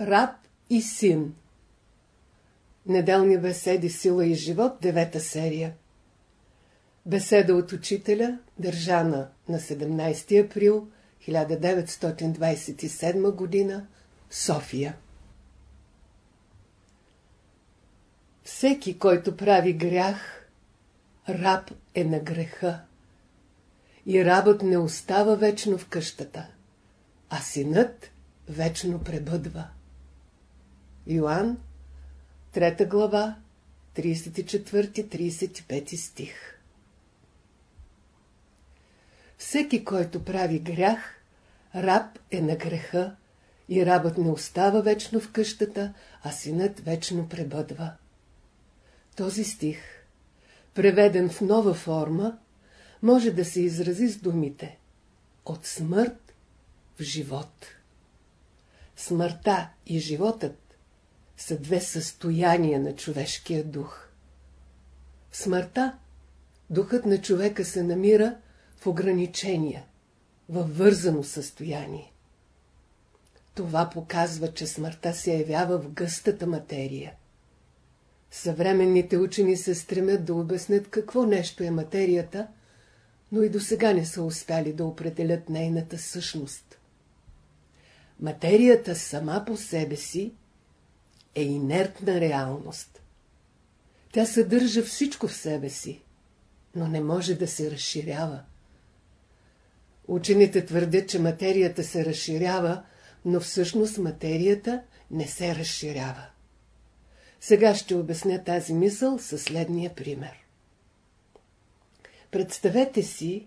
Раб и син Неделни беседи Сила и живот, девета серия Беседа от учителя, държана на 17 април 1927 година, София Всеки, който прави грях, раб е на греха. И рабът не остава вечно в къщата, а синът вечно пребъдва. Йоанн, 3 глава, 34-35 стих Всеки, който прави грях, раб е на греха и рабът не остава вечно в къщата, а синът вечно пребъдва. Този стих, преведен в нова форма, може да се изрази с думите от смърт в живот. Смъртта и животът са две състояния на човешкия дух. В смъртта духът на човека се намира в ограничения, във вързано състояние. Това показва, че смъртта се явява в гъстата материя. Съвременните учени се стремят да обяснят какво нещо е материята, но и до сега не са успяли да определят нейната същност. Материята сама по себе си е инертна реалност. Тя съдържа всичко в себе си, но не може да се разширява. Учените твърдят, че материята се разширява, но всъщност материята не се разширява. Сега ще обясня тази мисъл със следния пример. Представете си,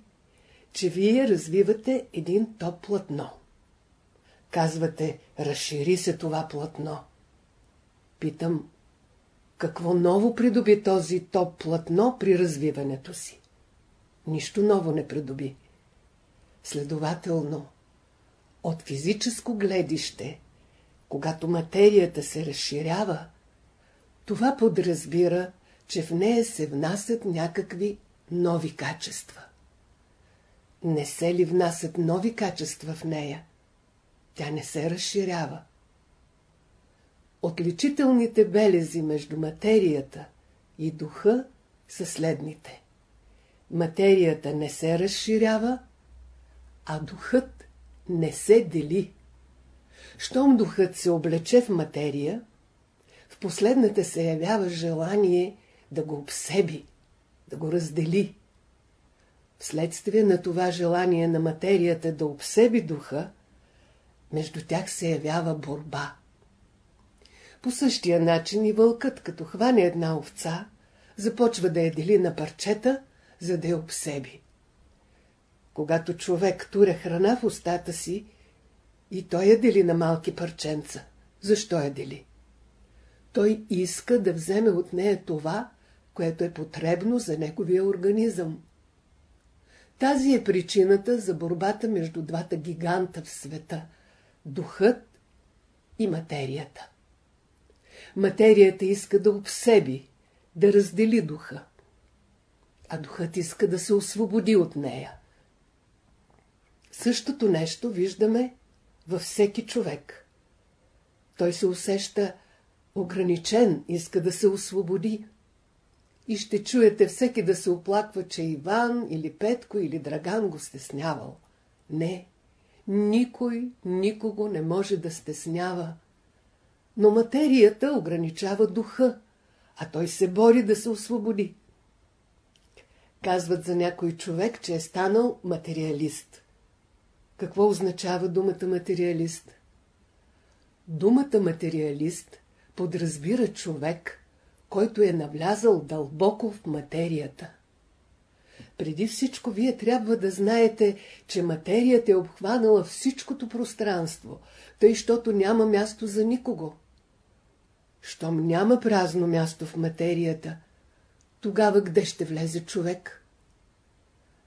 че вие развивате един топ платно. Казвате, разшири се това платно. Питам, какво ново придоби този топ платно при развиването си? Нищо ново не придоби. Следователно, от физическо гледище, когато материята се разширява, това подразбира, че в нея се внасят някакви нови качества. Не се ли внасят нови качества в нея? Тя не се разширява. Отличителните белези между материята и духа са следните. Материята не се разширява, а духът не се дели. Щом духът се облече в материя, в последната се явява желание да го обсеби, да го раздели. Вследствие на това желание на материята да обсеби духа, между тях се явява борба. По същия начин и вълкът, като хване една овца, започва да я дели на парчета, за да я обсеби. Когато човек туря храна в устата си, и той я дели на малки парченца. Защо я дели? Той иска да вземе от нея това, което е потребно за неговия организъм. Тази е причината за борбата между двата гиганта в света – духът и материята. Материята иска да обсеби, да раздели духа, а духът иска да се освободи от нея. Същото нещо виждаме във всеки човек. Той се усеща ограничен, иска да се освободи. И ще чуете всеки да се оплаква, че Иван или Петко или Драган го стеснявал. Не, никой никого не може да стеснява. Но материята ограничава духа, а той се бори да се освободи. Казват за някой човек, че е станал материалист. Какво означава думата материалист? Думата материалист подразбира човек, който е навлязал дълбоко в материята. Преди всичко вие трябва да знаете, че материята е обхванала всичкото пространство, тъй, щото няма място за никого. Щом няма празно място в материята, тогава къде ще влезе човек?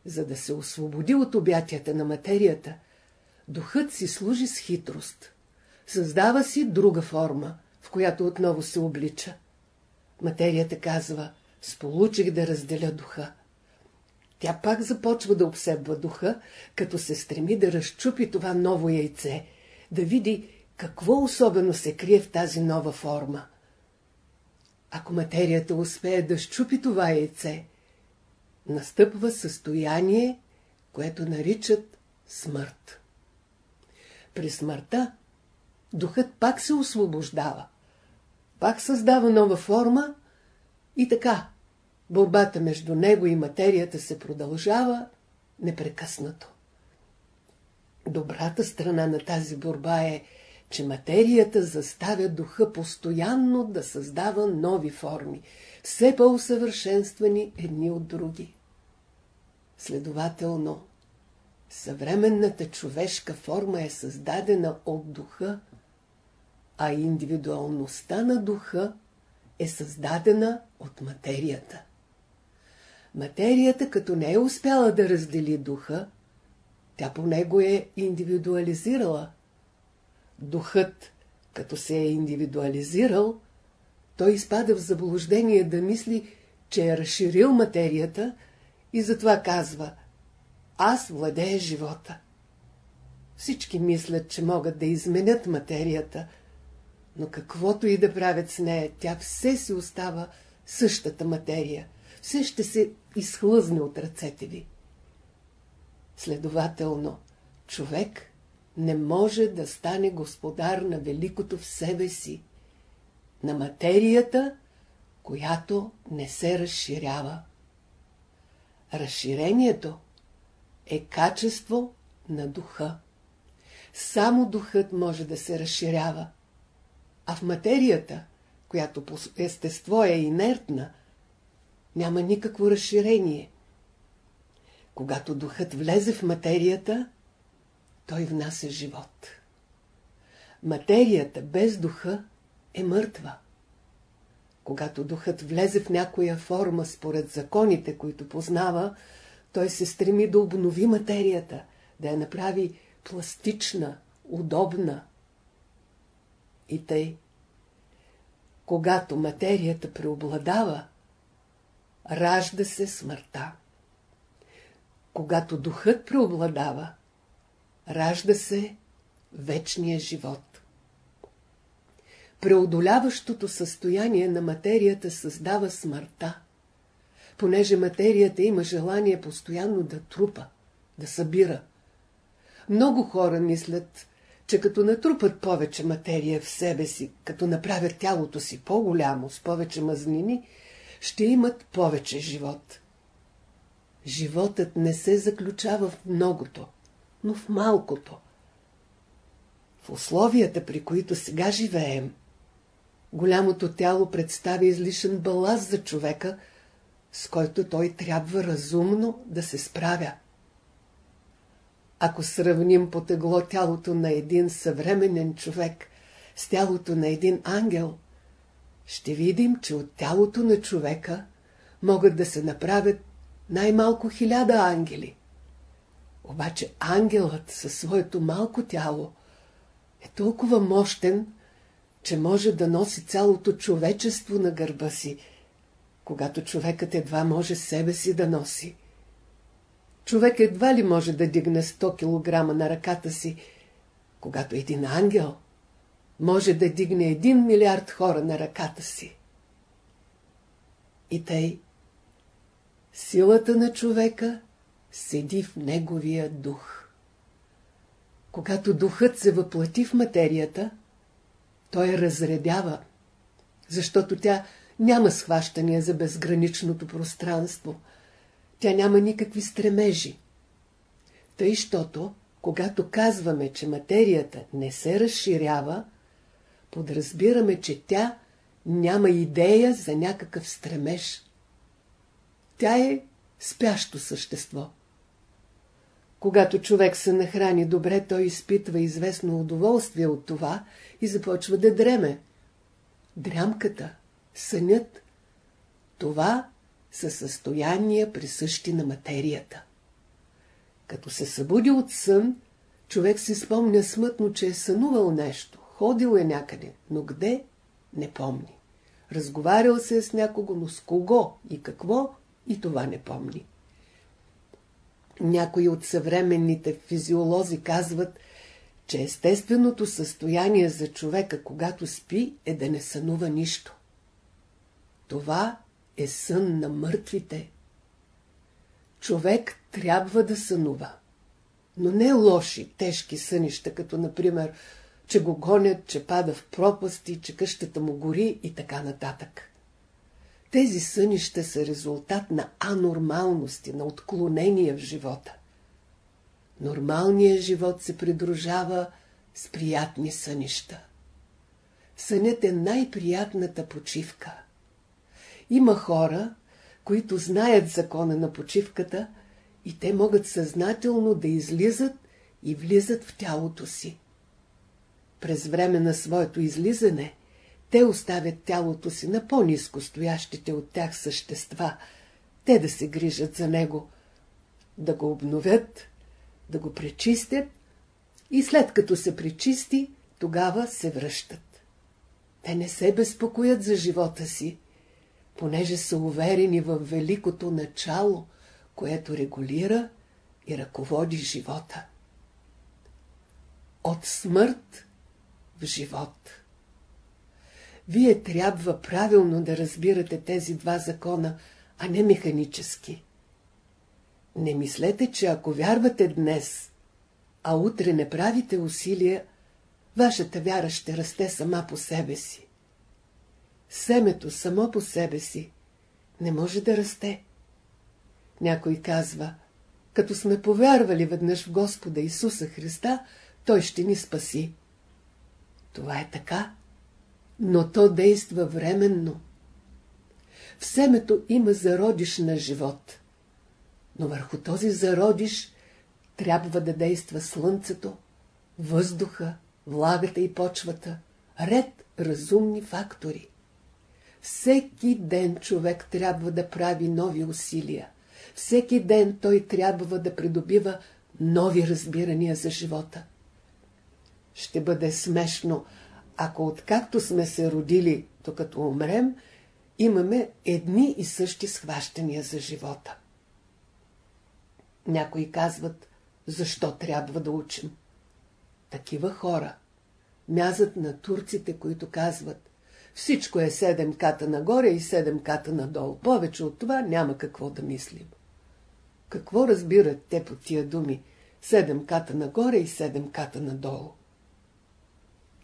За да се освободи от обятията на материята, духът си служи с хитрост. Създава си друга форма, в която отново се облича. Материята казва, сполучих да разделя духа. Тя пак започва да обсебва духа, като се стреми да разчупи това ново яйце, да види какво особено се крие в тази нова форма? Ако материята успее да щупи това яйце, настъпва състояние, което наричат смърт. При смъртта духът пак се освобождава, пак създава нова форма и така борбата между него и материята се продължава непрекъснато. Добрата страна на тази борба е, че материята заставя духа постоянно да създава нови форми, все по-усъвършенствани едни от други. Следователно, съвременната човешка форма е създадена от духа, а индивидуалността на духа е създадена от материята. Материята, като не е успяла да раздели духа, тя по него е индивидуализирала. Духът, като се е индивидуализирал, той изпада в заблуждение да мисли, че е разширил материята и затова казва «Аз владея живота». Всички мислят, че могат да изменят материята, но каквото и да правят с нея, тя все си остава същата материя, все ще се изхлъзне от ръцете ви. Следователно, човек не може да стане господар на великото в себе си, на материята, която не се разширява. Разширението е качество на духа. Само духът може да се разширява, а в материята, която по естество е инертна, няма никакво разширение. Когато духът влезе в материята, той внася живот. Материята без духа е мъртва. Когато духът влезе в някоя форма според законите, които познава, той се стреми да обнови материята, да я направи пластична, удобна. И тъй, когато материята преобладава, ражда се смъртта. Когато духът преобладава, ражда се вечния живот. Преодоляващото състояние на материята създава смъртта, понеже материята има желание постоянно да трупа, да събира. Много хора мислят, че като натрупат повече материя в себе си, като направят тялото си по-голямо, с повече мазнини, ще имат повече живот. Животът не се заключава в многото, но в малкото. В условията, при които сега живеем, голямото тяло представя излишен баласт за човека, с който той трябва разумно да се справя. Ако сравним по тегло тялото на един съвременен човек с тялото на един ангел, ще видим, че от тялото на човека могат да се направят най-малко хиляда ангели. Обаче ангелът със своето малко тяло е толкова мощен, че може да носи цялото човечество на гърба си, когато човекът едва може себе си да носи. Човек едва ли може да дигне 100 кг на ръката си, когато един ангел може да дигне един милиард хора на ръката си. И тъй, силата на човека седи в неговия дух. Когато духът се въплати в материята, той разредява, защото тя няма схващания за безграничното пространство – тя няма никакви стремежи. Тъй, щото, когато казваме, че материята не се разширява, подразбираме, че тя няма идея за някакъв стремеж. Тя е спящо същество. Когато човек се нахрани добре, той изпитва известно удоволствие от това и започва да дреме. Дрямката, сънят, това са състояния присъщи на материята. Като се събуди от сън, човек си спомня смътно, че е сънувал нещо, ходил е някъде, но къде – не помни. Разговарял се е с някого, но с кого и какво и това не помни. Някои от съвременните физиолози казват, че естественото състояние за човека, когато спи, е да не сънува нищо. Това е сън на мъртвите. Човек трябва да сънува. Но не лоши, тежки сънища, като например, че го гонят, че пада в пропасти, че къщата му гори и така нататък. Тези сънища са резултат на анормалности, на отклонения в живота. Нормалният живот се придружава с приятни сънища. Сънят е най-приятната почивка. Има хора, които знаят закона на почивката и те могат съзнателно да излизат и влизат в тялото си. През време на своето излизане те оставят тялото си на по-низко стоящите от тях същества, те да се грижат за него, да го обновят, да го пречистят и след като се пречисти, тогава се връщат. Те не се безпокоят за живота си, понеже са уверени в великото начало, което регулира и ръководи живота. От смърт в живот. Вие трябва правилно да разбирате тези два закона, а не механически. Не мислете, че ако вярвате днес, а утре не правите усилия, вашата вяра ще расте сама по себе си. Семето само по себе си не може да расте. Някой казва, като сме повярвали веднъж в Господа Исуса Христа, Той ще ни спаси. Това е така, но то действа временно. В семето има зародиш на живот, но върху този зародиш трябва да действа слънцето, въздуха, влагата и почвата, ред разумни фактори. Всеки ден човек трябва да прави нови усилия. Всеки ден той трябва да придобива нови разбирания за живота. Ще бъде смешно, ако откакто сме се родили, докато умрем, имаме едни и същи схващания за живота. Някои казват, защо трябва да учим. Такива хора мязат на турците, които казват, всичко е седем ката нагоре и седем ката надолу. Повече от това няма какво да мислим. Какво разбират те по тия думи? Седем ката нагоре и седем ката надолу.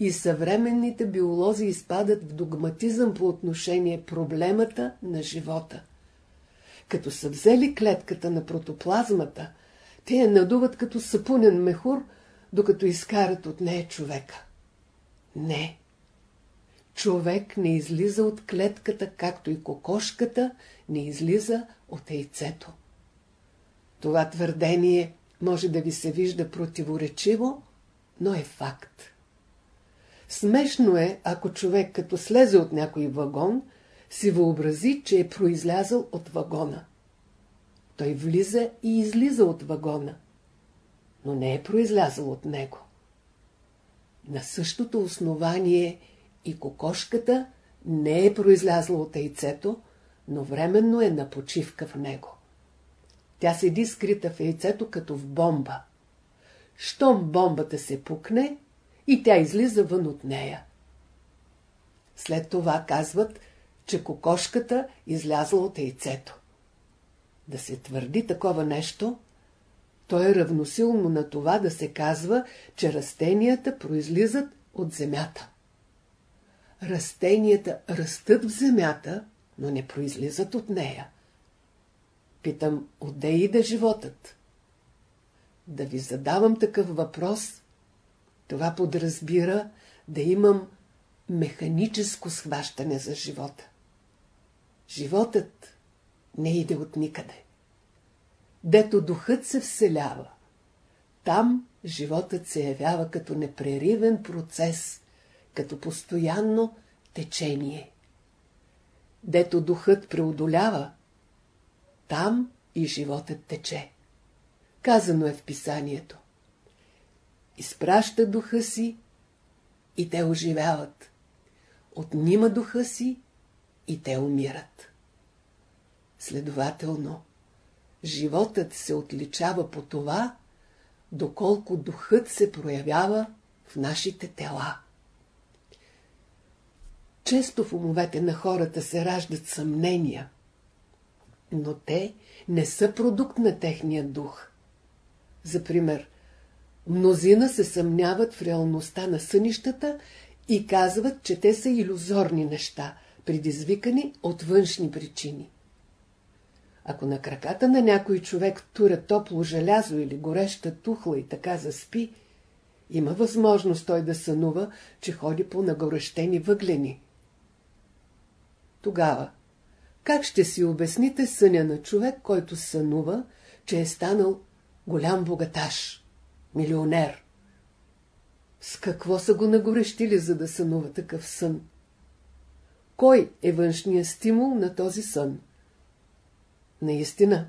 И съвременните биолози изпадат в догматизъм по отношение проблемата на живота. Като са взели клетката на протоплазмата, те я надуват като сапунен мехур, докато изкарат от нея човека. Не. Човек не излиза от клетката, както и кокошката не излиза от яйцето. Това твърдение може да ви се вижда противоречиво, но е факт. Смешно е, ако човек като слезе от някой вагон, си въобрази, че е произлязъл от вагона. Той влиза и излиза от вагона, но не е произлязъл от него. На същото основание и кокошката не е произлязла от яйцето, но временно е на почивка в него. Тя седи скрита в яйцето като в бомба. Щом бомбата се пукне, и тя излиза вън от нея. След това казват, че кокошката излязла от яйцето. Да се твърди такова нещо, то е равносилно на това да се казва, че растенията произлизат от земята. Растенията растат в земята, но не произлизат от нея. Питам, отде иде животът? Да ви задавам такъв въпрос, това подразбира да имам механическо схващане за живота. Животът не иде от никъде. Дето духът се вселява, там животът се явява като непреривен процес, като постоянно течение. Дето духът преодолява, там и животът тече. Казано е в писанието изпраща духа си и те оживяват. Отнима духа си и те умират. Следователно, животът се отличава по това, доколко духът се проявява в нашите тела. Често в умовете на хората се раждат съмнения, но те не са продукт на техния дух. За пример, мнозина се съмняват в реалността на сънищата и казват, че те са иллюзорни неща, предизвикани от външни причини. Ако на краката на някой човек туря топло желязо или гореща тухла и така заспи, има възможност той да сънува, че ходи по нагорещени въглени. Тогава, как ще си обясните съня на човек, който сънува, че е станал голям богаташ, милионер? С какво са го нагорещили, за да сънува такъв сън? Кой е външният стимул на този сън? Наистина,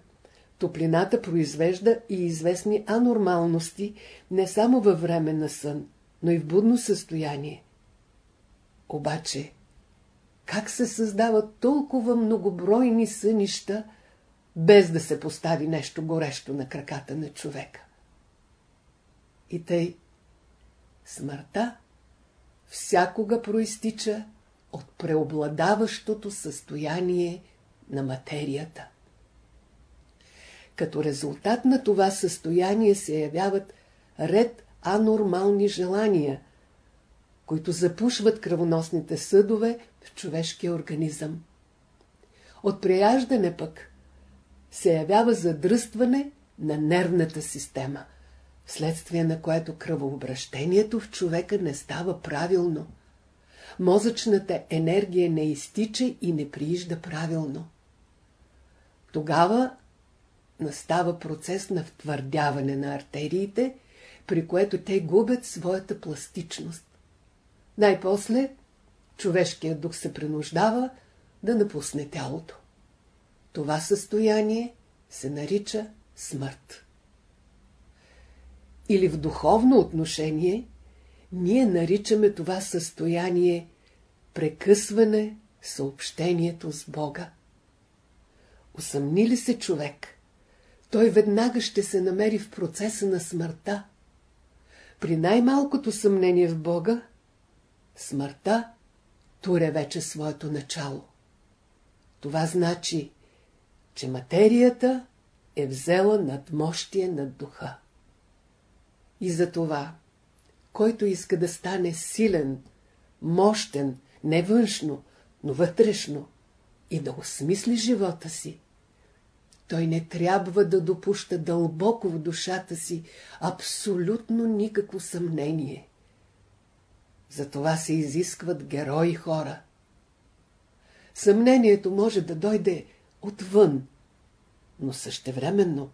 топлината произвежда и известни анормалности не само във време на сън, но и в будно състояние. Обаче, как се създават толкова многобройни сънища, без да се постави нещо горещо на краката на човека? И тъй, смъртта всякога проистича от преобладаващото състояние на материята. Като резултат на това състояние се явяват ред анормални желания, които запушват кръвоносните съдове в човешкия организъм. От преяждане пък се явява задръстване на нервната система, вследствие на което кръвообращението в човека не става правилно. Мозъчната енергия не изтича и не приижда правилно. Тогава настава процес на втвърдяване на артериите, при което те губят своята пластичност. Най-после човешкият дух се принуждава да напусне тялото. Това състояние се нарича смърт. Или в духовно отношение ние наричаме това състояние прекъсване съобщението с Бога. Усъмни ли се човек – той веднага ще се намери в процеса на смъртта. При най-малкото съмнение в Бога, смъртта туре вече своето начало. Това значи, че материята е взела надмощие над духа. И за това, който иска да стане силен, мощен, не външно, но вътрешно, и да осмисли живота си, той не трябва да допуща дълбоко в душата си абсолютно никакво съмнение. За това се изискват герои хора. Съмнението може да дойде отвън, но същевременно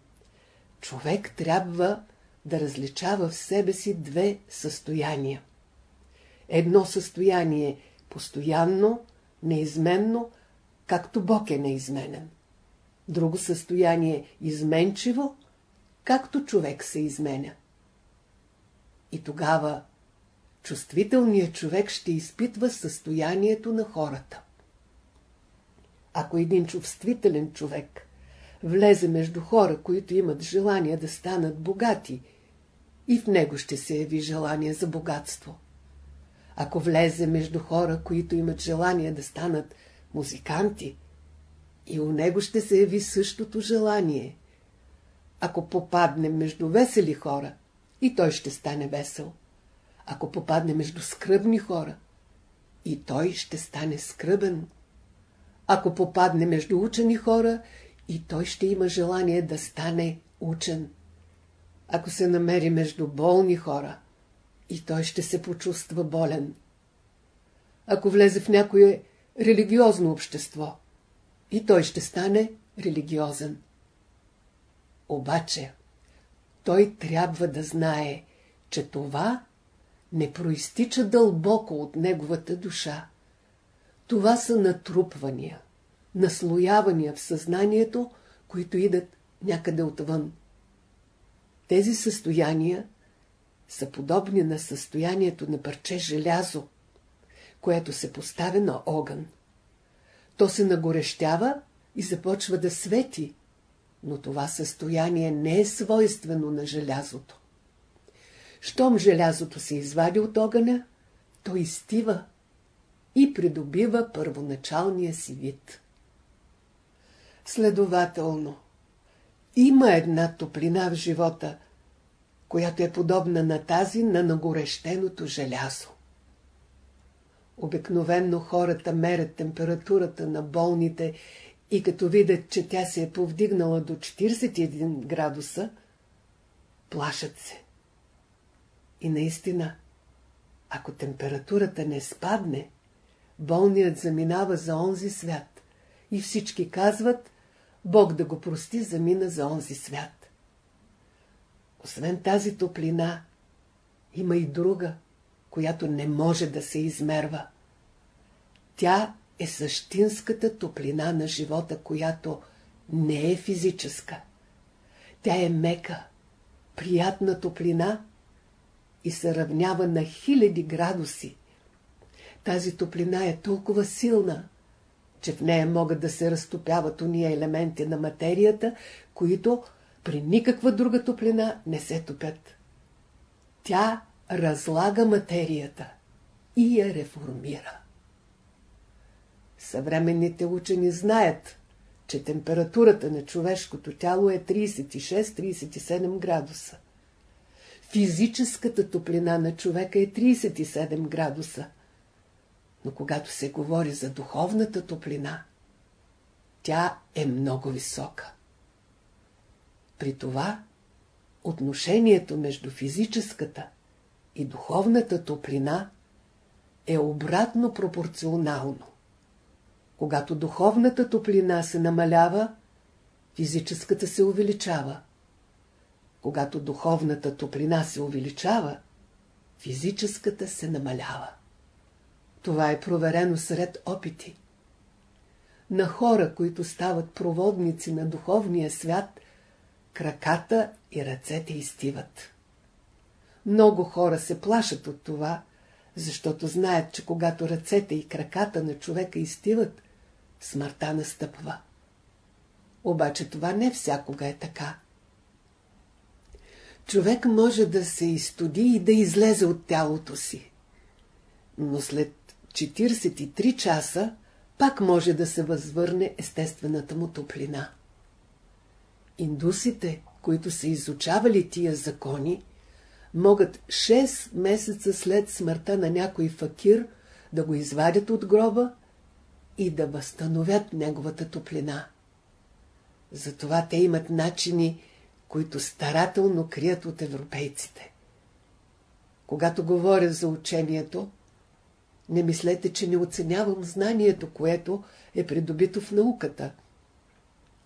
човек трябва да различава в себе си две състояния. Едно състояние постоянно, неизменно, както Бог е неизменен друго състояние изменчиво, както човек се изменя. И тогава чувствителният човек ще изпитва състоянието на хората. Ако един чувствителен човек влезе между хора, които имат желание да станат богати, и в него ще се яви желание за богатство. Ако влезе между хора, които имат желание да станат музиканти, и у него ще се яви същото желание. Ако попадне между весели хора, и той ще стане весел. Ако попадне между скръбни хора, и той ще стане скръбен. Ако попадне между учени хора, и той ще има желание да стане учен. Ако се намери между болни хора, и той ще се почувства болен. Ако влезе в някое религиозно общество, и той ще стане религиозен. Обаче, той трябва да знае, че това не проистича дълбоко от неговата душа. Това са натрупвания, наслоявания в съзнанието, които идат някъде отвън. Тези състояния са подобни на състоянието на парче желязо, което се поставя на огън то се нагорещява и започва да свети, но това състояние не е свойствено на желязото. Щом желязото се извади от огъня, то изтива и придобива първоначалния си вид. Следователно, има една топлина в живота, която е подобна на тази на нагорещеното желязо. Обикновенно хората мерят температурата на болните и като видят, че тя се е повдигнала до 41 градуса, плашат се. И наистина, ако температурата не спадне, болният заминава за онзи свят и всички казват, Бог да го прости, замина за онзи свят. Освен тази топлина, има и друга, която не може да се измерва. Тя е същинската топлина на живота, която не е физическа. Тя е мека, приятна топлина и се равнява на хиляди градуси. Тази топлина е толкова силна, че в нея могат да се разтопяват уния елементи на материята, които при никаква друга топлина не се топят. Тя разлага материята и я реформира. Съвременните учени знаят, че температурата на човешкото тяло е 36-37 градуса. Физическата топлина на човека е 37 градуса. Но когато се говори за духовната топлина, тя е много висока. При това отношението между физическата и духовната топлина е обратно пропорционално. Когато духовната топлина се намалява, физическата се увеличава. Когато духовната топлина се увеличава, физическата се намалява. Това е проверено сред опити. На хора, които стават проводници на духовния свят, краката и ръцете изтиват. Много хора се плашат от това, защото знаят, че когато ръцете и краката на човека изтиват, смъртта настъпва. Обаче това не всякога е така. Човек може да се изтуди и да излезе от тялото си. Но след 43 часа пак може да се възвърне естествената му топлина. Индусите, които са изучавали тия закони, могат 6 месеца след смъртта на някой факир да го извадят от гроба и да възстановят неговата топлина. Затова те имат начини, които старателно крият от европейците. Когато говоря за учението, не мислете, че не оценявам знанието, което е придобито в науката.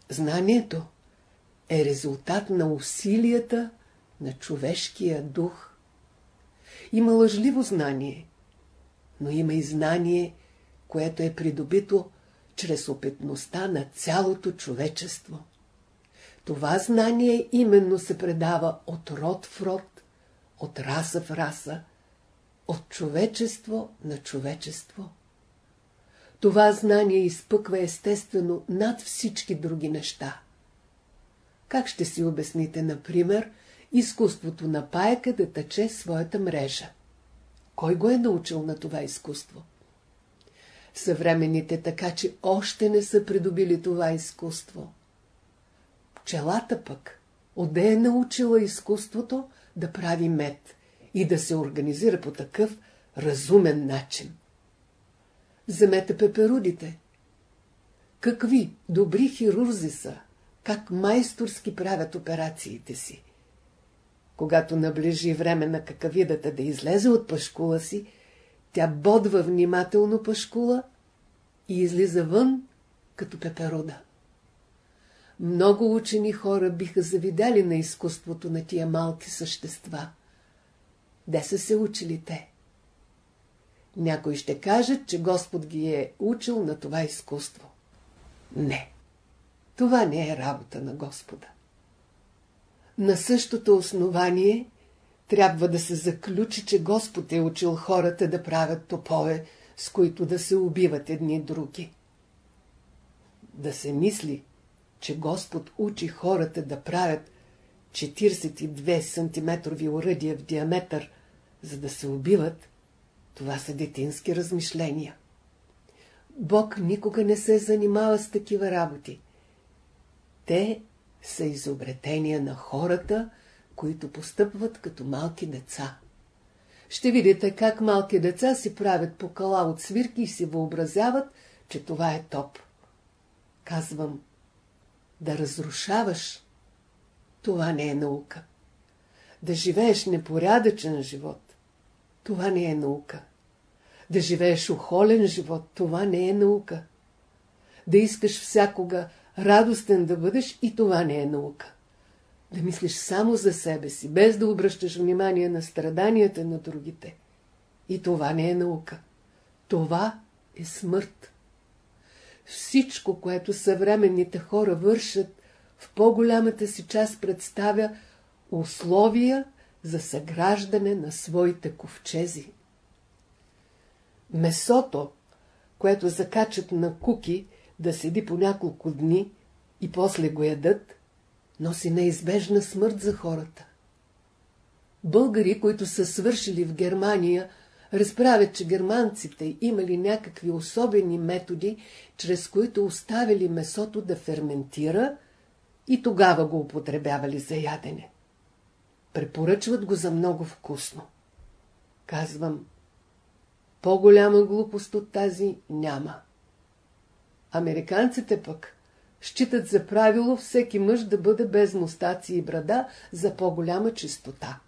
Знанието е резултат на усилията на човешкия дух. Има лъжливо знание, но има и знание, което е придобито чрез опитността на цялото човечество. Това знание именно се предава от род в род, от раса в раса, от човечество на човечество. Това знание изпъква естествено над всички други неща. Как ще си обясните, например, изкуството на паека да тъче своята мрежа? Кой го е научил на това изкуство? Съвременните така, че още не са придобили това изкуство. Пчелата пък, отде е научила изкуството да прави мед и да се организира по такъв разумен начин. Вземете пеперудите. Какви добри хирурзи са, как майсторски правят операциите си. Когато наближи време на какавидата да излезе от пашкула си, тя бодва внимателно пашкула и излиза вън като пеперуда. Много учени хора биха завидали на изкуството на тия малки същества. Де са се учили те? Някой ще кажат, че Господ ги е учил на това изкуство. Не. Това не е работа на Господа. На същото основание трябва да се заключи, че Господ е учил хората да правят топове, с които да се убиват едни други. Да се мисли, че Господ учи хората да правят 42 см уръдия в диаметър, за да се убиват, това са детински размишления. Бог никога не се занимава с такива работи. Те са изобретения на хората, които постъпват като малки деца. Ще видите как малки деца си правят покала от свирки и си въобразяват, че това е топ. Казвам, да разрушаваш, това не е наука. Да живееш непорядъчен живот, това не е наука. Да живееш охолен живот, това не е наука. Да искаш всякога радостен да бъдеш и това не е наука. Да мислиш само за себе си, без да обръщаш внимание на страданията на другите. И това не е наука. Това е смърт. Всичко, което съвременните хора вършат, в по-голямата си част представя условия за съграждане на своите ковчези. Месото, което закачат на куки да седи по няколко дни и после го ядат, носи неизбежна смърт за хората. Българи, които са свършили в Германия, разправят, че германците имали някакви особени методи, чрез които оставили месото да ферментира и тогава го употребявали за ядене. Препоръчват го за много вкусно. Казвам, по-голяма глупост от тази няма. Американците пък считат за правило всеки мъж да бъде без мустаци и брада за по-голяма чистота.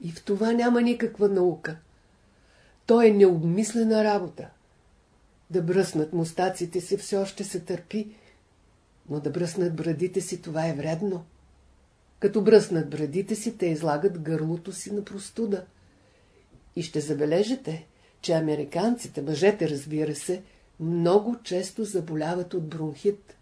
И в това няма никаква наука. То е необмислена работа. Да бръснат мустаците си все още се търпи, но да бръснат брадите си това е вредно. Като бръснат брадите си, те излагат гърлото си на простуда. И ще забележите, че американците, мъжете разбира се, много често заболяват от бронхит.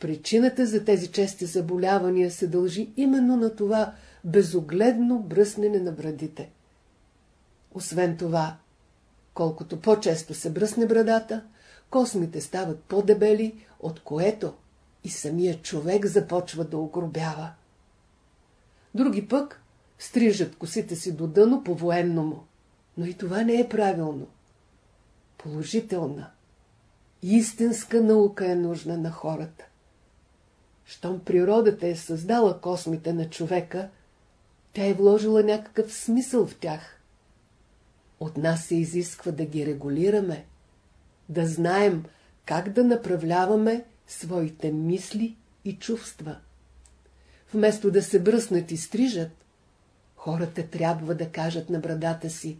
Причината за тези чести заболявания се дължи именно на това безогледно бръснене на брадите. Освен това, колкото по-често се бръсне брадата, космите стават по-дебели, от което и самия човек започва да огробява. Други пък стрижат косите си до дъно по-военному, но и това не е правилно. Положителна, истинска наука е нужна на хората. Щом природата е създала космите на човека, тя е вложила някакъв смисъл в тях. От нас се изисква да ги регулираме, да знаем как да направляваме своите мисли и чувства. Вместо да се бръснат и стрижат, хората трябва да кажат на брадата си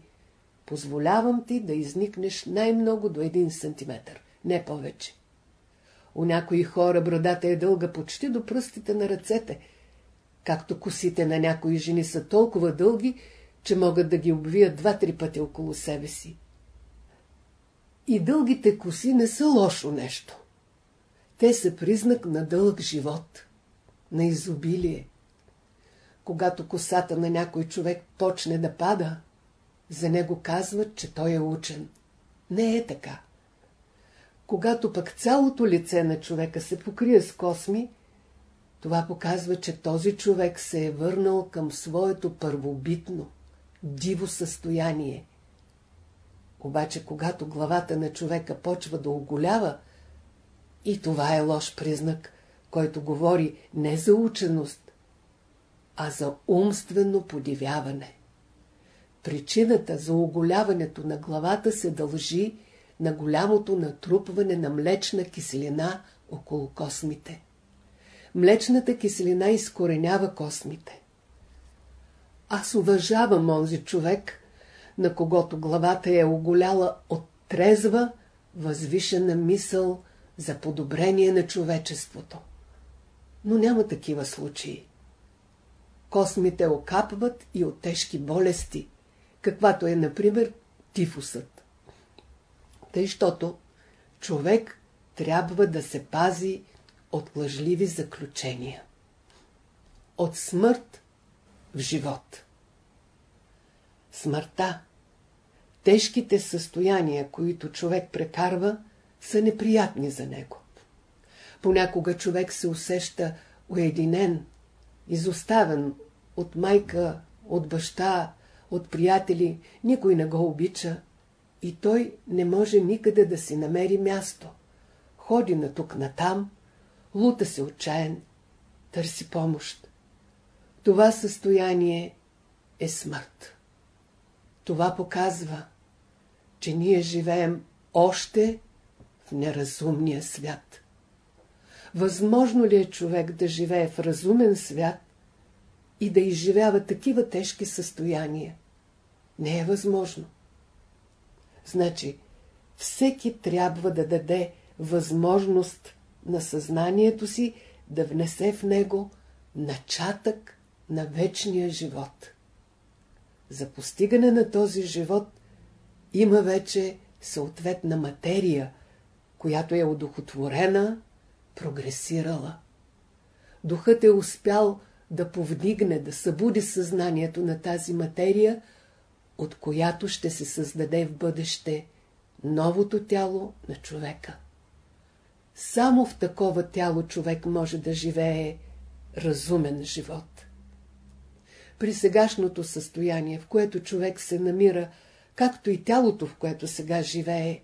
Позволявам ти да изникнеш най-много до един сантиметър, не повече. У някои хора брадата е дълга почти до пръстите на ръцете, както косите на някои жени са толкова дълги, че могат да ги обвият два-три пъти около себе си. И дългите коси не са лошо нещо. Те са признак на дълъг живот, на изобилие. Когато косата на някой човек почне да пада, за него казват, че той е учен. Не е така. Когато пък цялото лице на човека се покрие с косми, това показва, че този човек се е върнал към своето първобитно, диво състояние. Обаче, когато главата на човека почва да оголява, и това е лош признак, който говори не за ученост, а за умствено подивяване. Причината за оголяването на главата се дължи на голямото натрупване на млечна киселина около космите. Млечната киселина изкоренява космите. Аз уважавам онзи човек, на когото главата е оголяла от трезва, възвишена мисъл за подобрение на човечеството. Но няма такива случаи. Космите окапват и от тежки болести, каквато е, например, тифусът. Тъй, щото човек трябва да се пази от лъжливи заключения. От смърт в живот. Смъртта, тежките състояния, които човек прекарва, са неприятни за него. Понякога човек се усеща уединен, изоставен от майка, от баща, от приятели, никой не го обича и той не може никъде да си намери място. Ходи на тук натам, лута се отчаян, търси помощ. Това състояние е смърт. Това показва, че ние живеем още в неразумния свят. Възможно ли е човек да живее в разумен свят и да изживява такива тежки състояния? Не е възможно. Значи, всеки трябва да даде възможност на съзнанието си да внесе в него начатък на вечния живот. За постигане на този живот има вече съответна материя, която е одухотворена, прогресирала. Духът е успял да повдигне, да събуди съзнанието на тази материя, от която ще се създаде в бъдеще новото тяло на човека. Само в такова тяло човек може да живее разумен живот. При сегашното състояние, в което човек се намира, както и тялото, в което сега живее,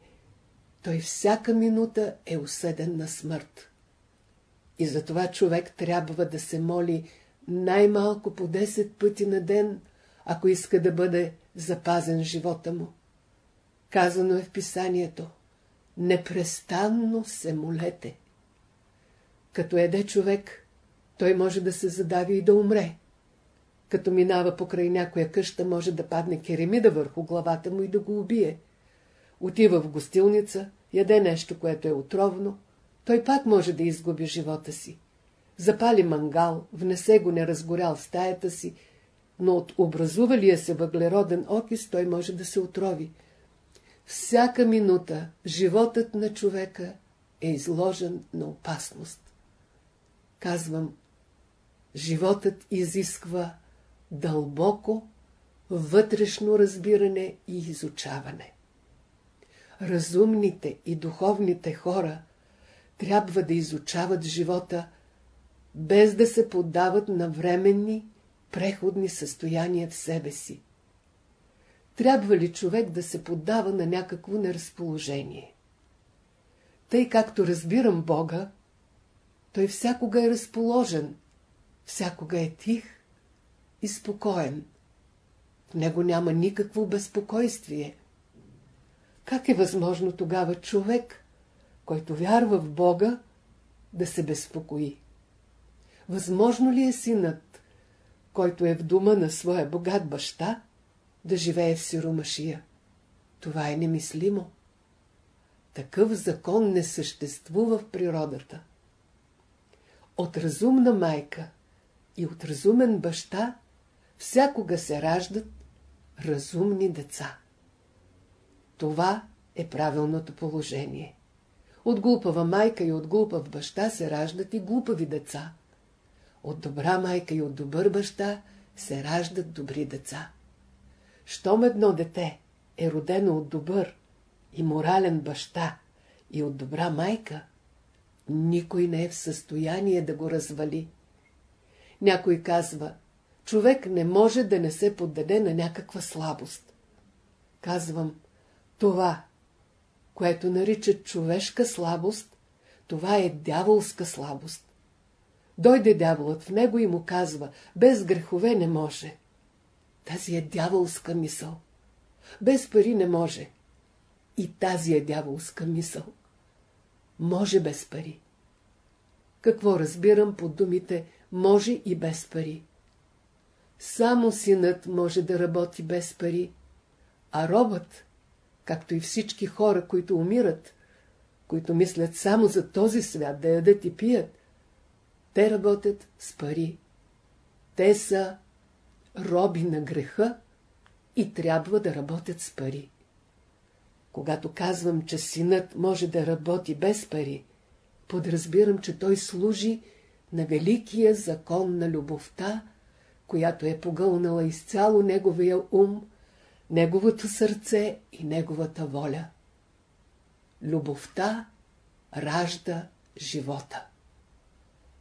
той всяка минута е осъден на смърт. И затова човек трябва да се моли най-малко по 10 пъти на ден, ако иска да бъде запазен живота му. Казано е в писанието непрестанно се молете. Като еде човек, той може да се задави и да умре. Като минава покрай някоя къща, може да падне керемида върху главата му и да го убие. Отива в гостилница, яде нещо, което е отровно, той пак може да изгуби живота си. Запали мангал, внесе го неразгорял в стаята си, но от образувалия се въглероден окис той може да се отрови. Всяка минута животът на човека е изложен на опасност. Казвам, животът изисква дълбоко вътрешно разбиране и изучаване. Разумните и духовните хора трябва да изучават живота, без да се поддават на временни, преходни състояния в себе си. Трябва ли човек да се поддава на някакво неразположение? Тъй както разбирам Бога, той всякога е разположен, всякога е тих и спокоен. В него няма никакво безпокойствие. Как е възможно тогава човек, който вярва в Бога, да се безпокои? Възможно ли е синът, който е в дома на своя богат баща, да живее в сиромашия. Това е немислимо. Такъв закон не съществува в природата. От разумна майка и от разумен баща всякога се раждат разумни деца. Това е правилното положение. От глупава майка и от глупав баща се раждат и глупави деца. От добра майка и от добър баща се раждат добри деца. Щом едно дете е родено от добър и морален баща и от добра майка, никой не е в състояние да го развали. Някой казва, човек не може да не се поддаде на някаква слабост. Казвам, това, което наричат човешка слабост, това е дяволска слабост. Дойде дяволът в него и му казва, без грехове не може. Тази е дяволска мисъл. Без пари не може. И тази е дяволска мисъл. Може без пари. Какво разбирам под думите може и без пари? Само синът може да работи без пари, а робът, както и всички хора, които умират, които мислят само за този свят, да ядат и пият, те работят с пари. Те са роби на греха и трябва да работят с пари. Когато казвам, че синът може да работи без пари, подразбирам, че той служи на великия закон на любовта, която е погълнала изцяло неговия ум, неговото сърце и неговата воля. Любовта ражда живота.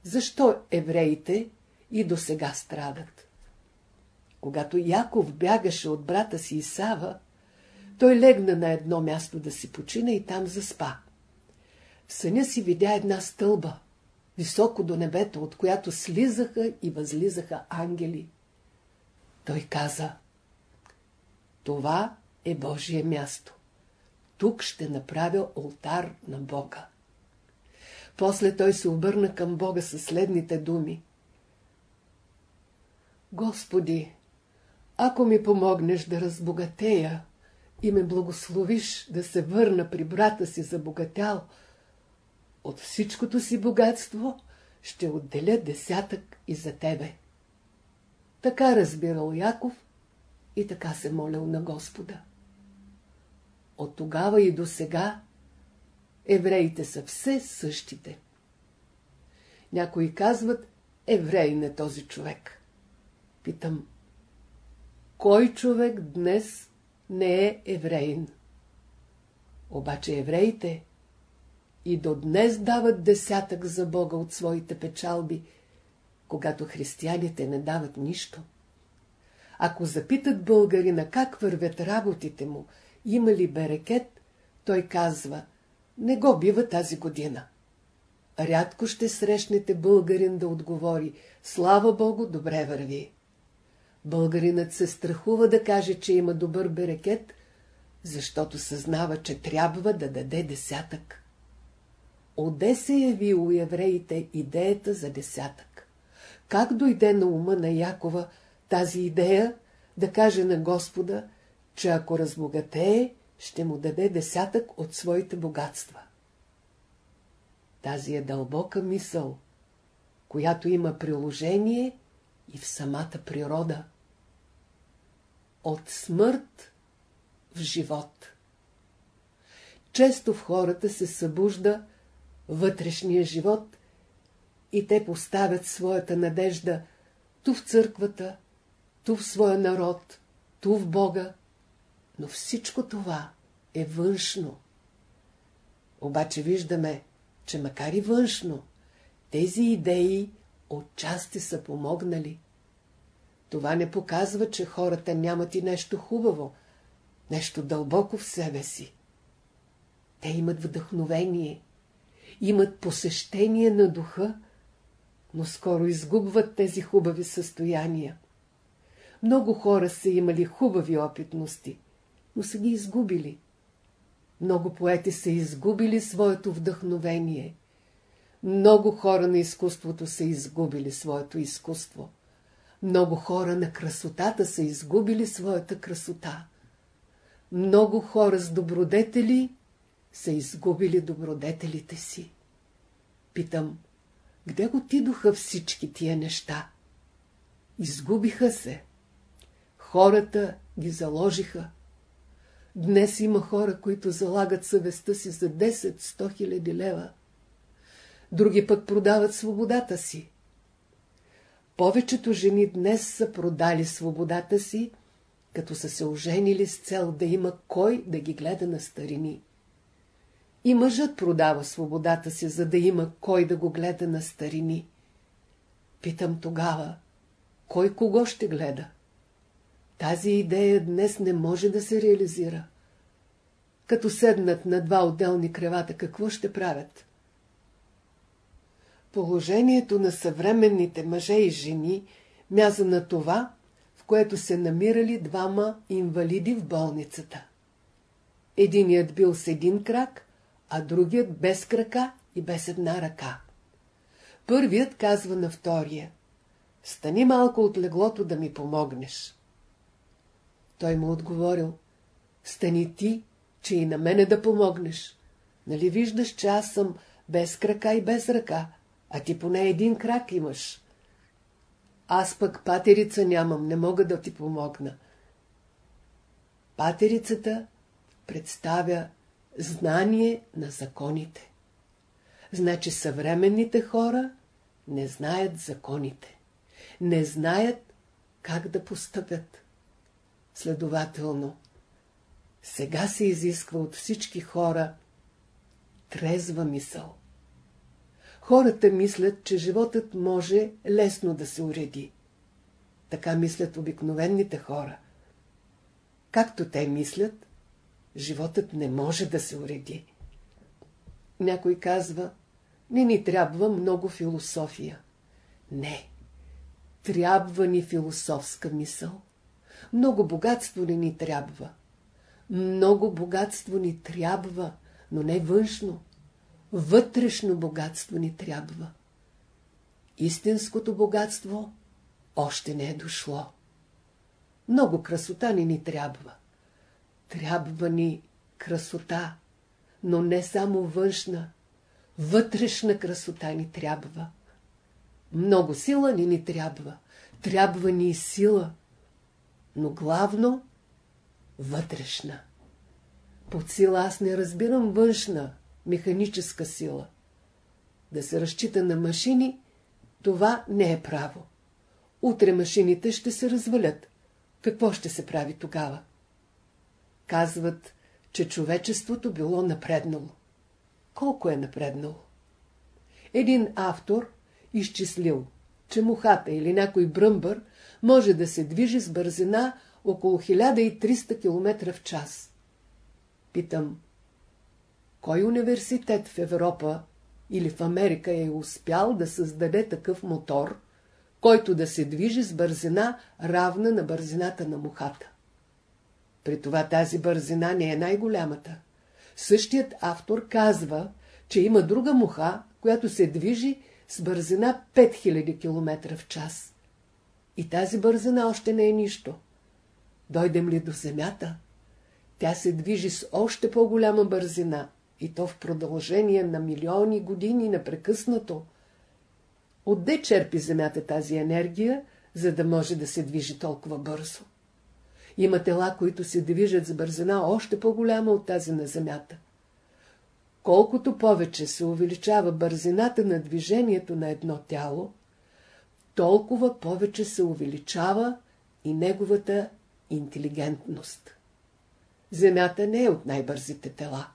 Защо евреите и до сега страдат. Когато Яков бягаше от брата си Исава, той легна на едно място да си почина и там заспа. В съня си видя една стълба, високо до небето, от която слизаха и възлизаха ангели. Той каза, това е Божие място. Тук ще направя алтар на Бога. После той се обърна към Бога със следните думи. Господи, ако ми помогнеш да разбогатея и ме благословиш да се върна при брата си забогатял, от всичкото си богатство ще отделя десятък и за тебе. Така разбирал Яков и така се молял на Господа. От тогава и до сега евреите са все същите. Някои казват, еврей не този човек. Питам, кой човек днес не е евреин? Обаче евреите и до днес дават десятък за Бога от своите печалби, когато християните не дават нищо. Ако запитат българина как вървят работите му, има ли берекет, той казва, не го бива тази година. Рядко ще срещнете българин да отговори, слава Богу, добре върви. Българинът се страхува да каже, че има добър берекет, защото съзнава, че трябва да даде десятък. Оде се яви у евреите идеята за десятък? Как дойде на ума на Якова тази идея да каже на Господа, че ако разбогатее, ще му даде десятък от своите богатства? Тази е дълбока мисъл, която има приложение и в самата природа. От смърт в живот. Често в хората се събужда вътрешния живот и те поставят своята надежда ту в църквата, ту в своя народ, ту в Бога, но всичко това е външно. Обаче виждаме, че макар и външно, тези идеи отчасти са помогнали. Това не показва, че хората нямат и нещо хубаво, нещо дълбоко в себе си. Те имат вдъхновение, имат посещение на духа, но скоро изгубват тези хубави състояния. Много хора са имали хубави опитности, но са ги изгубили. Много поети са изгубили своето вдъхновение. Много хора на изкуството са изгубили своето изкуство. Много хора на красотата са изгубили своята красота. Много хора с добродетели са изгубили добродетелите си. Питам, где го тидоха всички тия неща? Изгубиха се. Хората ги заложиха. Днес има хора, които залагат съвестта си за 10-100 хиляди лева. Други пък продават свободата си. Повечето жени днес са продали свободата си, като са се оженили с цел да има кой да ги гледа на старини. И мъжът продава свободата си, за да има кой да го гледа на старини. Питам тогава, кой кого ще гледа? Тази идея днес не може да се реализира. Като седнат на два отделни кревата, какво ще правят? Положението на съвременните мъже и жени мяза на това, в което се намирали двама инвалиди в болницата. Единият бил с един крак, а другият без крака и без една ръка. Първият казва на втория, стани малко от леглото да ми помогнеш. Той му отговорил, стани ти, че и на мене да помогнеш. Нали виждаш, че аз съм без крака и без ръка, а ти поне един крак имаш. Аз пък патерица нямам, не мога да ти помогна. Патерицата представя знание на законите. Значи съвременните хора не знаят законите. Не знаят как да постъпят. Следователно, сега се изисква от всички хора трезва мисъл. хората мислят, че животът може лесно да се уреди. Така мислят обикновените хора. Както те мислят, животът не може да се уреди. Някой казва, не ни трябва много философия. Не, трябва ни философска мисъл. Много богатство не ни трябва. Много богатство ни трябва, но не външно. Вътрешно богатство ни трябва. Истинското богатство още не е дошло. Много красота ни ни трябва. Трябва ни красота, но не само външна, вътрешна красота ни трябва. Много сила ни ни трябва. Трябва ни сила. Но главно вътрешна. Под сила аз не разбирам външна, механическа сила. Да се разчита на машини, това не е право. Утре машините ще се развалят. Какво ще се прави тогава? Казват, че човечеството било напреднало. Колко е напреднало? Един автор изчислил, че мухата или някой бръмбър може да се движи с бързина около 1300 км в час. Питам, кой университет в Европа или в Америка е успял да създаде такъв мотор, който да се движи с бързина равна на бързината на мухата? При това тази бързина не е най-голямата. Същият автор казва, че има друга муха, която се движи с бързина 5000 км в час. И тази бързина още не е нищо. Дойдем ли до Земята, тя се движи с още по-голяма бързина, и то в продължение на милиони години непрекъснато. Отде черпи Земята тази енергия, за да може да се движи толкова бързо? Има тела, които се движат с бързина още по-голяма от тази на Земята. Колкото повече се увеличава бързината на движението на едно тяло, толкова повече се увеличава и неговата интелигентност. Земята не е от най-бързите тела.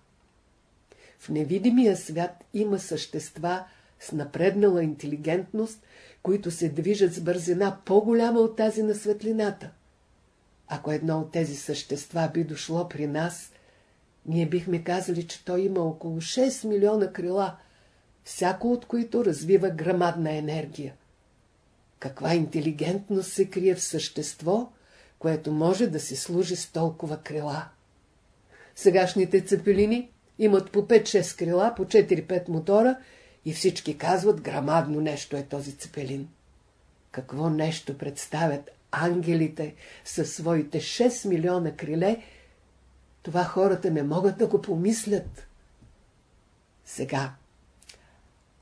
В невидимия свят има същества с напреднала интелигентност, които се движат с бързина по-голяма от тази на светлината. Ако едно от тези същества би дошло при нас, ние бихме казали, че той има около 6 милиона крила, всяко от които развива грамадна енергия. Каква интелигентност се крие в същество, което може да се служи с толкова крила? Сегашните цепелини имат по 5-6 крила, по 4-5 мотора и всички казват, грамадно нещо е този цепелин. Какво нещо представят ангелите със своите 6 милиона криле, това хората не могат да го помислят. Сега,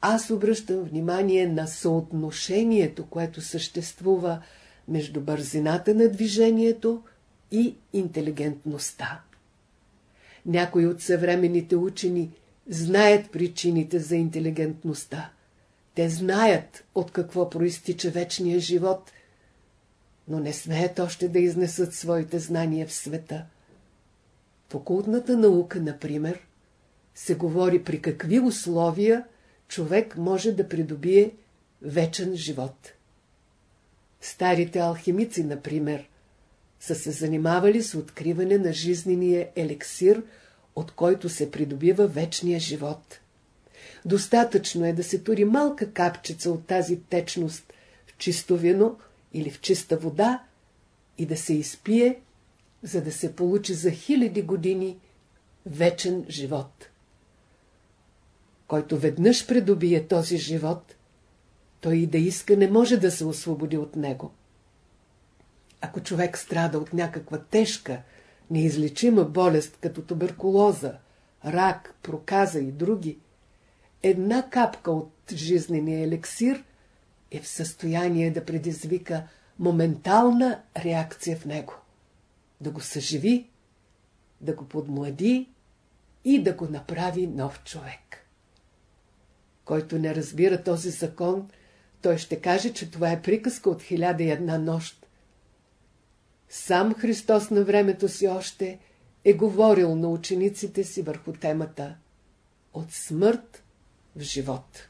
аз обръщам внимание на съотношението, което съществува между бързината на движението и интелигентността. Някои от съвременните учени знаят причините за интелигентността. Те знаят от какво проистича вечния живот, но не смеят още да изнесат своите знания в света. В окултната наука, например, се говори при какви условия човек може да придобие вечен живот. Старите алхимици, например, са се занимавали с откриване на жизнения елексир, от който се придобива вечния живот. Достатъчно е да се тури малка капчица от тази течност в чисто вино или в чиста вода и да се изпие, за да се получи за хиляди години вечен живот. Който веднъж придобие този живот, той и да иска не може да се освободи от него. Ако човек страда от някаква тежка, неизлечима болест, като туберкулоза, рак, проказа и други, една капка от жизнения елексир е в състояние да предизвика моментална реакция в него. Да го съживи, да го подмлади и да го направи нов човек. Който не разбира този закон, той ще каже, че това е приказка от хиляда и една нощ. Сам Христос на времето си още е говорил на учениците си върху темата от смърт в живот.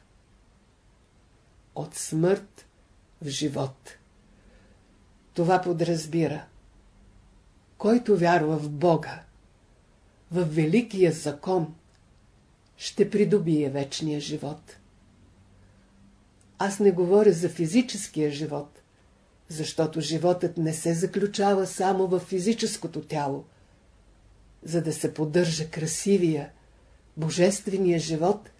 от смърт в живот. Това подразбира. Който вярва в Бога, в Великия закон, ще придобие вечния живот. Аз не говоря за физическия живот, защото животът не се заключава само в физическото тяло. За да се поддържа красивия, божествения живот,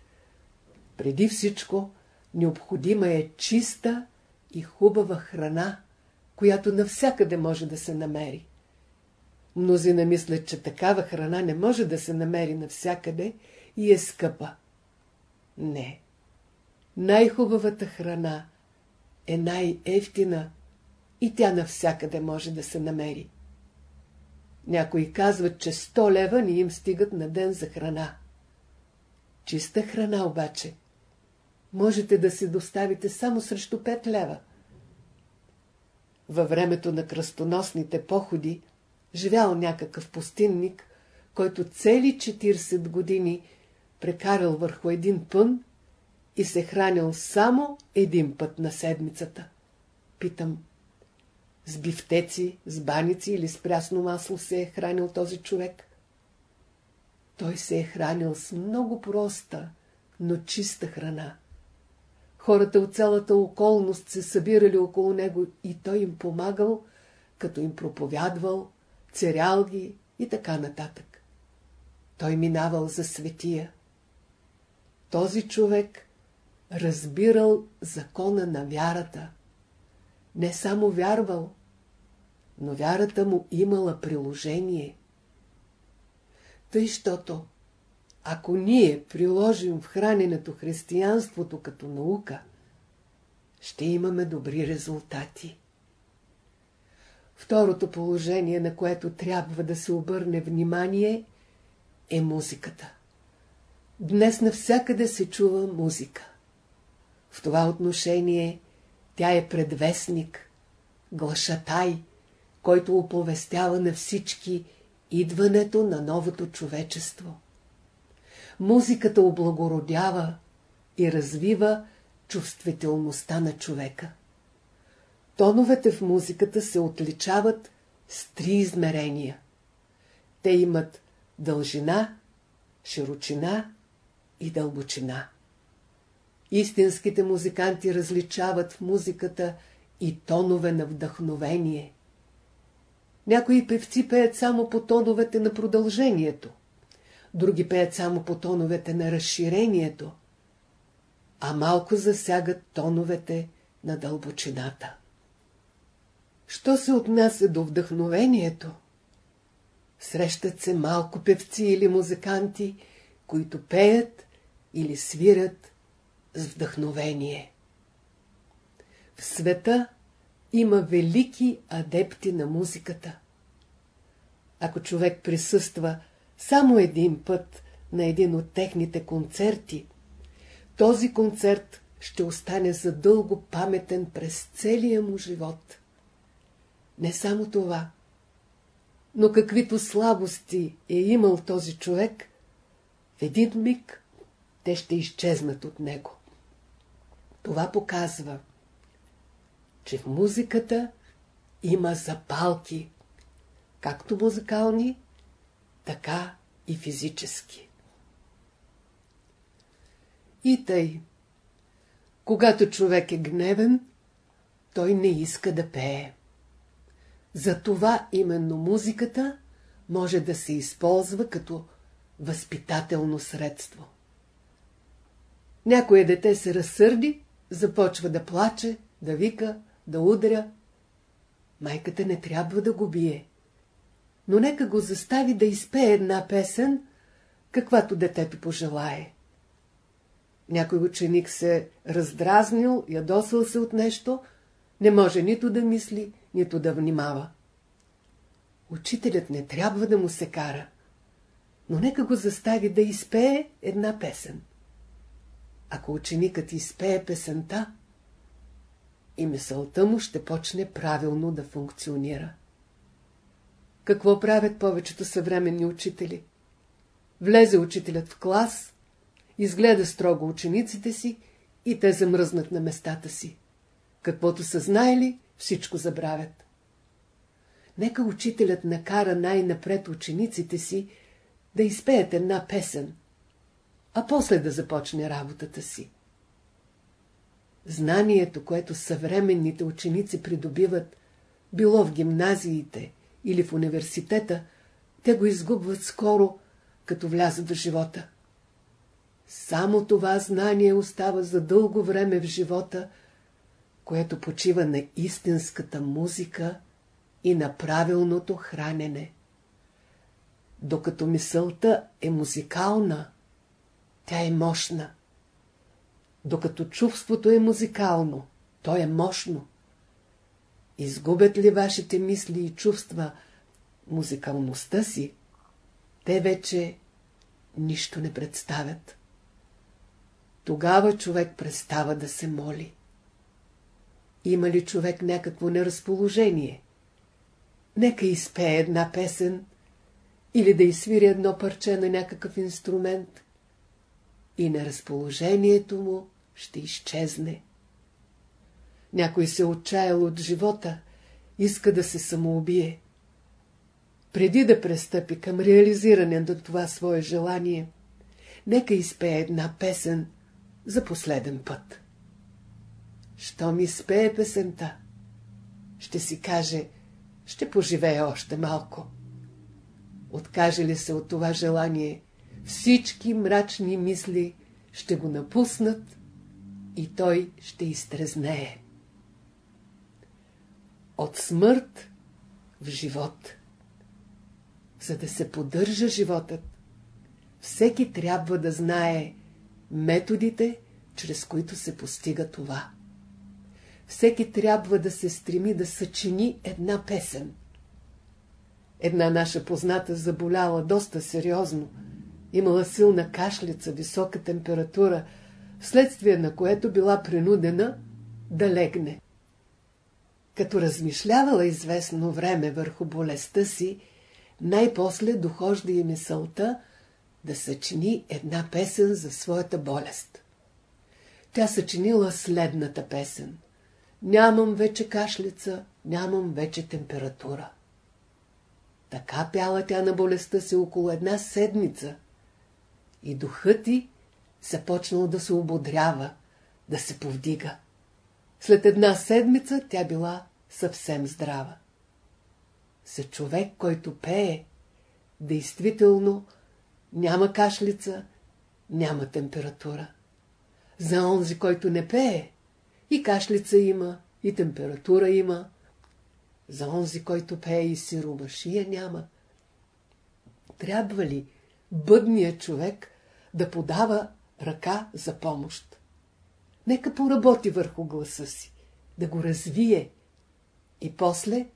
преди всичко необходима е чиста и хубава храна, която навсякъде може да се намери. Мнозина мислят, че такава храна не може да се намери навсякъде и е скъпа. Не. Най-хубавата храна е най-ефтина и тя навсякъде може да се намери. Някои казват, че 100 лева ни им стигат на ден за храна. Чиста храна обаче можете да се доставите само срещу 5 лева. Във времето на кръстоносните походи живял някакъв пустинник, който цели 40 години прекарал върху един пън и се хранил само един път на седмицата. Питам, с бифтеци, с баници или с прясно масло се е хранил този човек? Той се е хранил с много проста, но чиста храна. Хората от цялата околност се събирали около него и той им помагал, като им проповядвал, церял ги и така нататък. Той минавал за светия. Този човек разбирал закона на вярата. Не само вярвал, но вярата му имала приложение. Тъй, щото ако ние приложим в храненето християнството като наука, ще имаме добри резултати. Второто положение, на което трябва да се обърне внимание, е музиката. Днес навсякъде се чува музика. В това отношение тя е предвестник, глашатай, който оповестява на всички идването на новото човечество. Музиката облагородява и развива чувствителността на човека. Тоновете в музиката се отличават с три измерения. Те имат дължина, широчина и дълбочина. Истинските музиканти различават в музиката и тонове на вдъхновение. Някои певци пеят само по тоновете на продължението – други пеят само по тоновете на разширението, а малко засягат тоновете на дълбочината. Що се отнася до вдъхновението? Срещат се малко певци или музиканти, които пеят или свират с вдъхновение. В света има велики адепти на музиката. Ако човек присъства само един път на един от техните концерти, този концерт ще остане задълго паметен през целия му живот. Не само това, но каквито слабости е имал този човек, в един миг те ще изчезнат от него. Това показва, че в музиката има запалки, както музикални, така и физически. И тъй, когато човек е гневен, той не иска да пее. Затова именно музиката може да се използва като възпитателно средство. Някое дете се разсърди, започва да плаче, да вика, да удря. Майката не трябва да го бие но нека го застави да изпее една песен, каквато детето пожелае. Някой ученик се раздразнил, ядосал се от нещо, не може нито да мисли, нито да внимава. Учителят не трябва да му се кара, но нека го застави да изпее една песен. Ако ученикът изпее песента, и мисълта му ще почне правилно да функционира. Какво правят повечето съвременни учители? Влезе учителят в клас, изгледа строго учениците си и те замръзнат на местата си. Каквото са знаели, всичко забравят. Нека учителят накара най-напред учениците си да изпеят една песен, а после да започне работата си. Знанието, което съвременните ученици придобиват, било в гимназиите или в университета, те го изгубват скоро, като влязат в живота. Само това знание остава за дълго време в живота, което почива на истинската музика и на правилното хранене. Докато мисълта е музикална, тя е мощна. Докато чувството е музикално, то е мощно. Изгубят ли вашите мисли и чувства музикалността си, те вече нищо не представят. Тогава човек престава да се моли. Има ли човек някакво неразположение? Нека изпее една песен или да изсвири едно парче на някакъв инструмент и неразположението му ще изчезне. Някой се отчаял от живота, иска да се самоубие. Преди да престъпи към реализиране на това свое желание, нека изпее една песен за последен път. Що ми спее песента? Ще си каже, ще поживее още малко. Откаже ли се от това желание, всички мрачни мисли ще го напуснат и той ще изтрезнее. От смърт в живот. За да се поддържа животът, всеки трябва да знае методите, чрез които се постига това. Всеки трябва да се стреми да съчини една песен. Една наша позната заболяла доста сериозно, имала силна кашлица, висока температура, вследствие на което била принудена да легне. Като размишлявала известно време върху болестта си, най-после дохожда и мисълта да съчини една песен за своята болест. Тя съчинила следната песен. Нямам вече кашлица, нямам вече температура. Така пяла тя на болестта си около една седмица. И духът ти започнал да се ободрява, да се повдига. След една седмица тя била съвсем здрава. За човек, който пее, действително няма кашлица, няма температура. За онзи, който не пее, и кашлица има, и температура има. За онзи, който пее и сиромашия няма. Трябва ли бъдният човек да подава ръка за помощ? Нека поработи върху гласа си, да го развие и после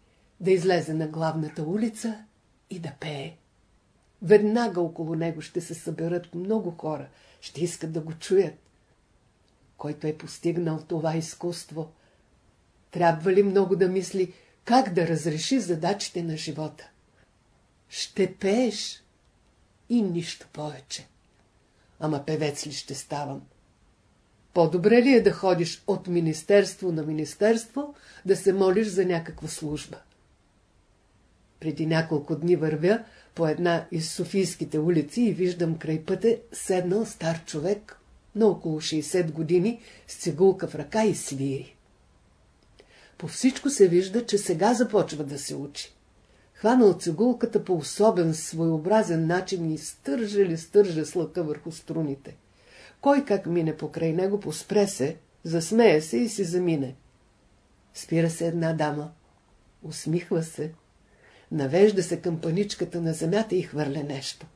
да излезе на главната улица и да пее. Веднага около него ще се съберат много хора, ще искат да го чуят. Който е постигнал това изкуство, трябва ли много да мисли как да разреши задачите на живота? Ще пееш и нищо повече. Ама певец ли ще ставам? По-добре ли е да ходиш от министерство на министерство, да се молиш за някаква служба? Преди няколко дни вървя по една из Софийските улици и виждам край пътя седнал стар човек на около 60 години с цигулка в ръка и свири. По всичко се вижда, че сега започва да се учи. Хванал цигулката по особен, своеобразен начин и стържа ли стържа с лъка върху струните. Кой как мине покрай него, поспре се, засмее се и си замине. Спира се една дама. Усмихва се, навежда се към паничката на земята и хвърля нещо.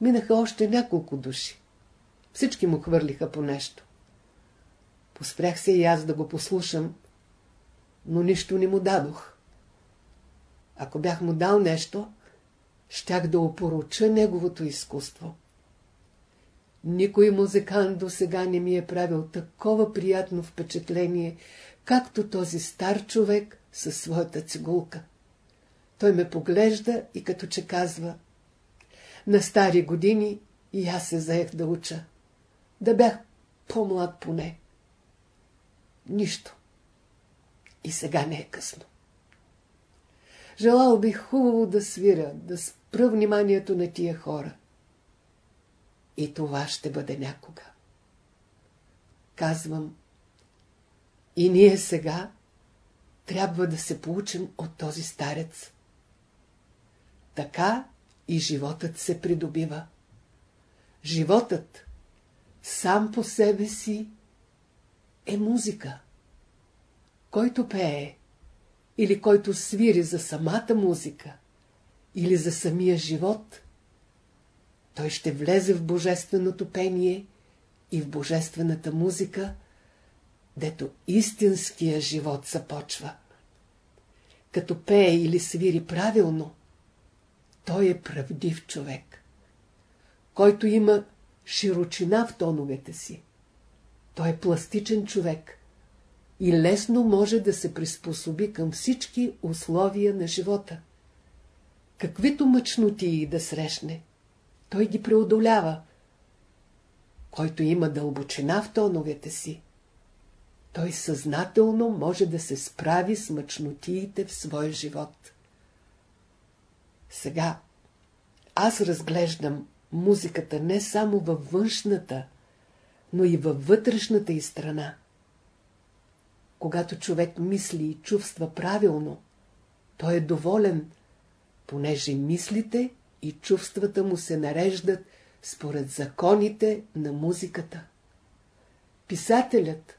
Минаха още няколко души. Всички му хвърлиха по нещо. Поспрях се и аз да го послушам, но нищо не му дадох. Ако бях му дал нещо, щях да опоруча неговото изкуство. Никой музикант до сега не ми е правил такова приятно впечатление, както този стар човек със своята цигулка. Той ме поглежда и като че казва На стари години и аз се заех да уча. Да бях по-млад поне. Нищо. И сега не е късно. Желал бих хубаво да свиря, да спра вниманието на тия хора. И това ще бъде някога. Казвам, и ние сега трябва да се получим от този старец. Така и животът се придобива. Животът сам по себе си е музика. Който пее или който свири за самата музика или за самия живот, той ще влезе в божественото пение и в божествената музика, дето истинския живот започва. Като пее или свири правилно, той е правдив човек, който има широчина в тоновете си. Той е пластичен човек и лесно може да се приспособи към всички условия на живота. Каквито мъчноти да срещне, той ги преодолява. Който има дълбочина в тоновете си, той съзнателно може да се справи с мъчнотиите в своя живот. Сега аз разглеждам музиката не само във външната, но и във вътрешната и страна. Когато човек мисли и чувства правилно, той е доволен, понеже мислите и чувствата му се нареждат според законите на музиката. Писателят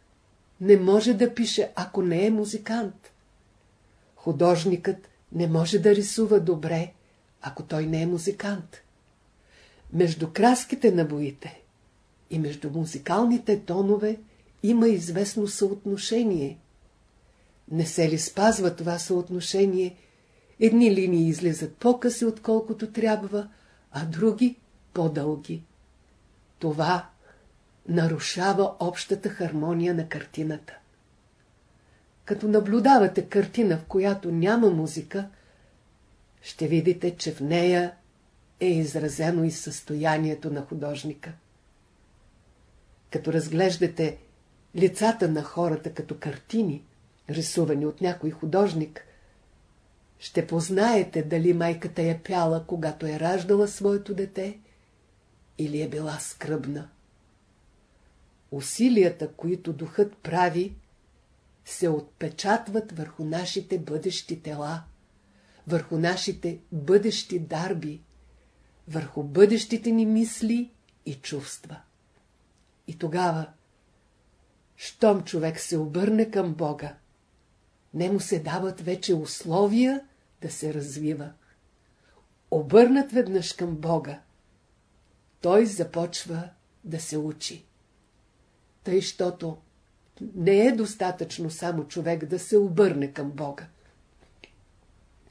не може да пише, ако не е музикант. Художникът не може да рисува добре, ако той не е музикант. Между краските на боите и между музикалните тонове има известно съотношение. Не се ли спазва това съотношение, едни линии излизат по-къси, отколкото трябва, а други по-дълги. Това нарушава общата хармония на картината. Като наблюдавате картина, в която няма музика, ще видите, че в нея е изразено и състоянието на художника. Като разглеждате лицата на хората като картини, рисувани от някой художник, ще познаете дали майката е пяла, когато е раждала своето дете, или е била скръбна. Усилията, които духът прави, се отпечатват върху нашите бъдещи тела върху нашите бъдещи дарби, върху бъдещите ни мисли и чувства. И тогава, щом човек се обърне към Бога, не му се дават вече условия да се развива. Обърнат веднъж към Бога, той започва да се учи. Тъй, щото не е достатъчно само човек да се обърне към Бога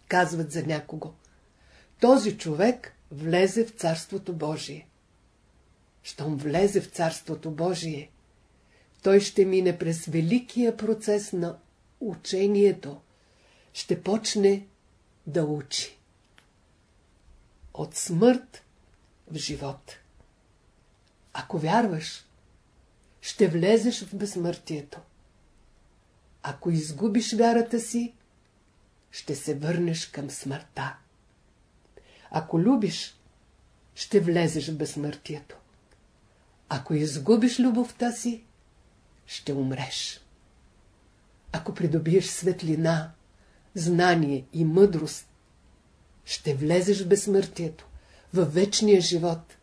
казват за някого. Този човек влезе в Царството Божие. Щом влезе в Царството Божие, той ще мине през великия процес на учението, ще почне да учи. От смърт в живот. Ако вярваш, ще влезеш в безсмъртието. Ако изгубиш вярата си, ще се върнеш към смъртта. Ако любиш, ще влезеш в безсмъртието. Ако изгубиш любовта си, ще умреш. Ако придобиеш светлина, знание и мъдрост, ще влезеш в безсмъртието, във вечния живот.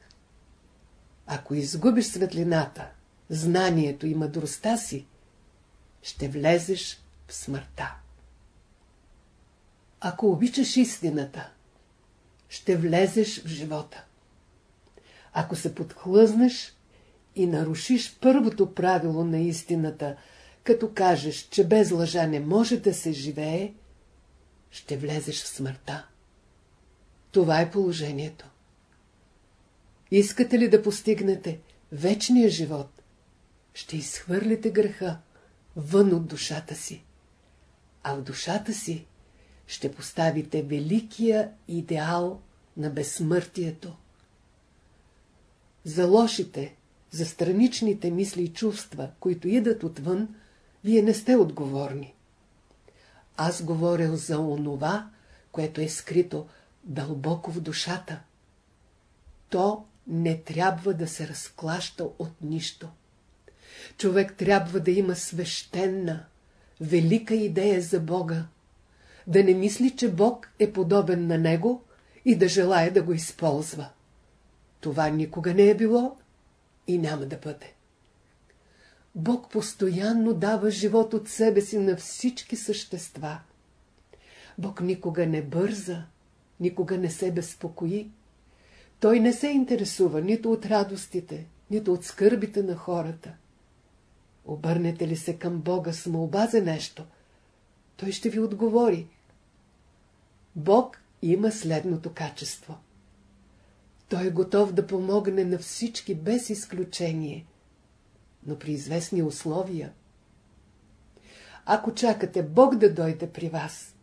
Ако изгубиш светлината, знанието и мъдростта си, ще влезеш в смъртта. Ако обичаш истината, ще влезеш в живота. Ако се подхлъзнеш и нарушиш първото правило на истината, като кажеш, че без лъжа не може да се живее, ще влезеш в смъртта. Това е положението. Искате ли да постигнете вечния живот, ще изхвърлите греха вън от душата си, а в душата си ще поставите великия идеал на безсмъртието. За лошите За страничните мисли и чувства, които идат отвън, вие не сте отговорни. Аз говоря за онова, което е скрито дълбоко в душата. То не трябва да се разклаща от нищо. Човек трябва да има свещена, велика идея за Бога, да не мисли, че Бог е подобен на него и да желая да го използва. Това никога не е било и няма да бъде. Бог постоянно дава живот от себе си на всички същества. Бог никога не бърза, никога не се безпокои. Той не се интересува нито от радостите, нито от скърбите на хората. Обърнете ли се към Бога с молба за нещо, Той ще ви отговори. Бог има следното качество. Той е готов да помогне на всички без изключение, но при известни условия. Ако чакате Бог да дойде при вас,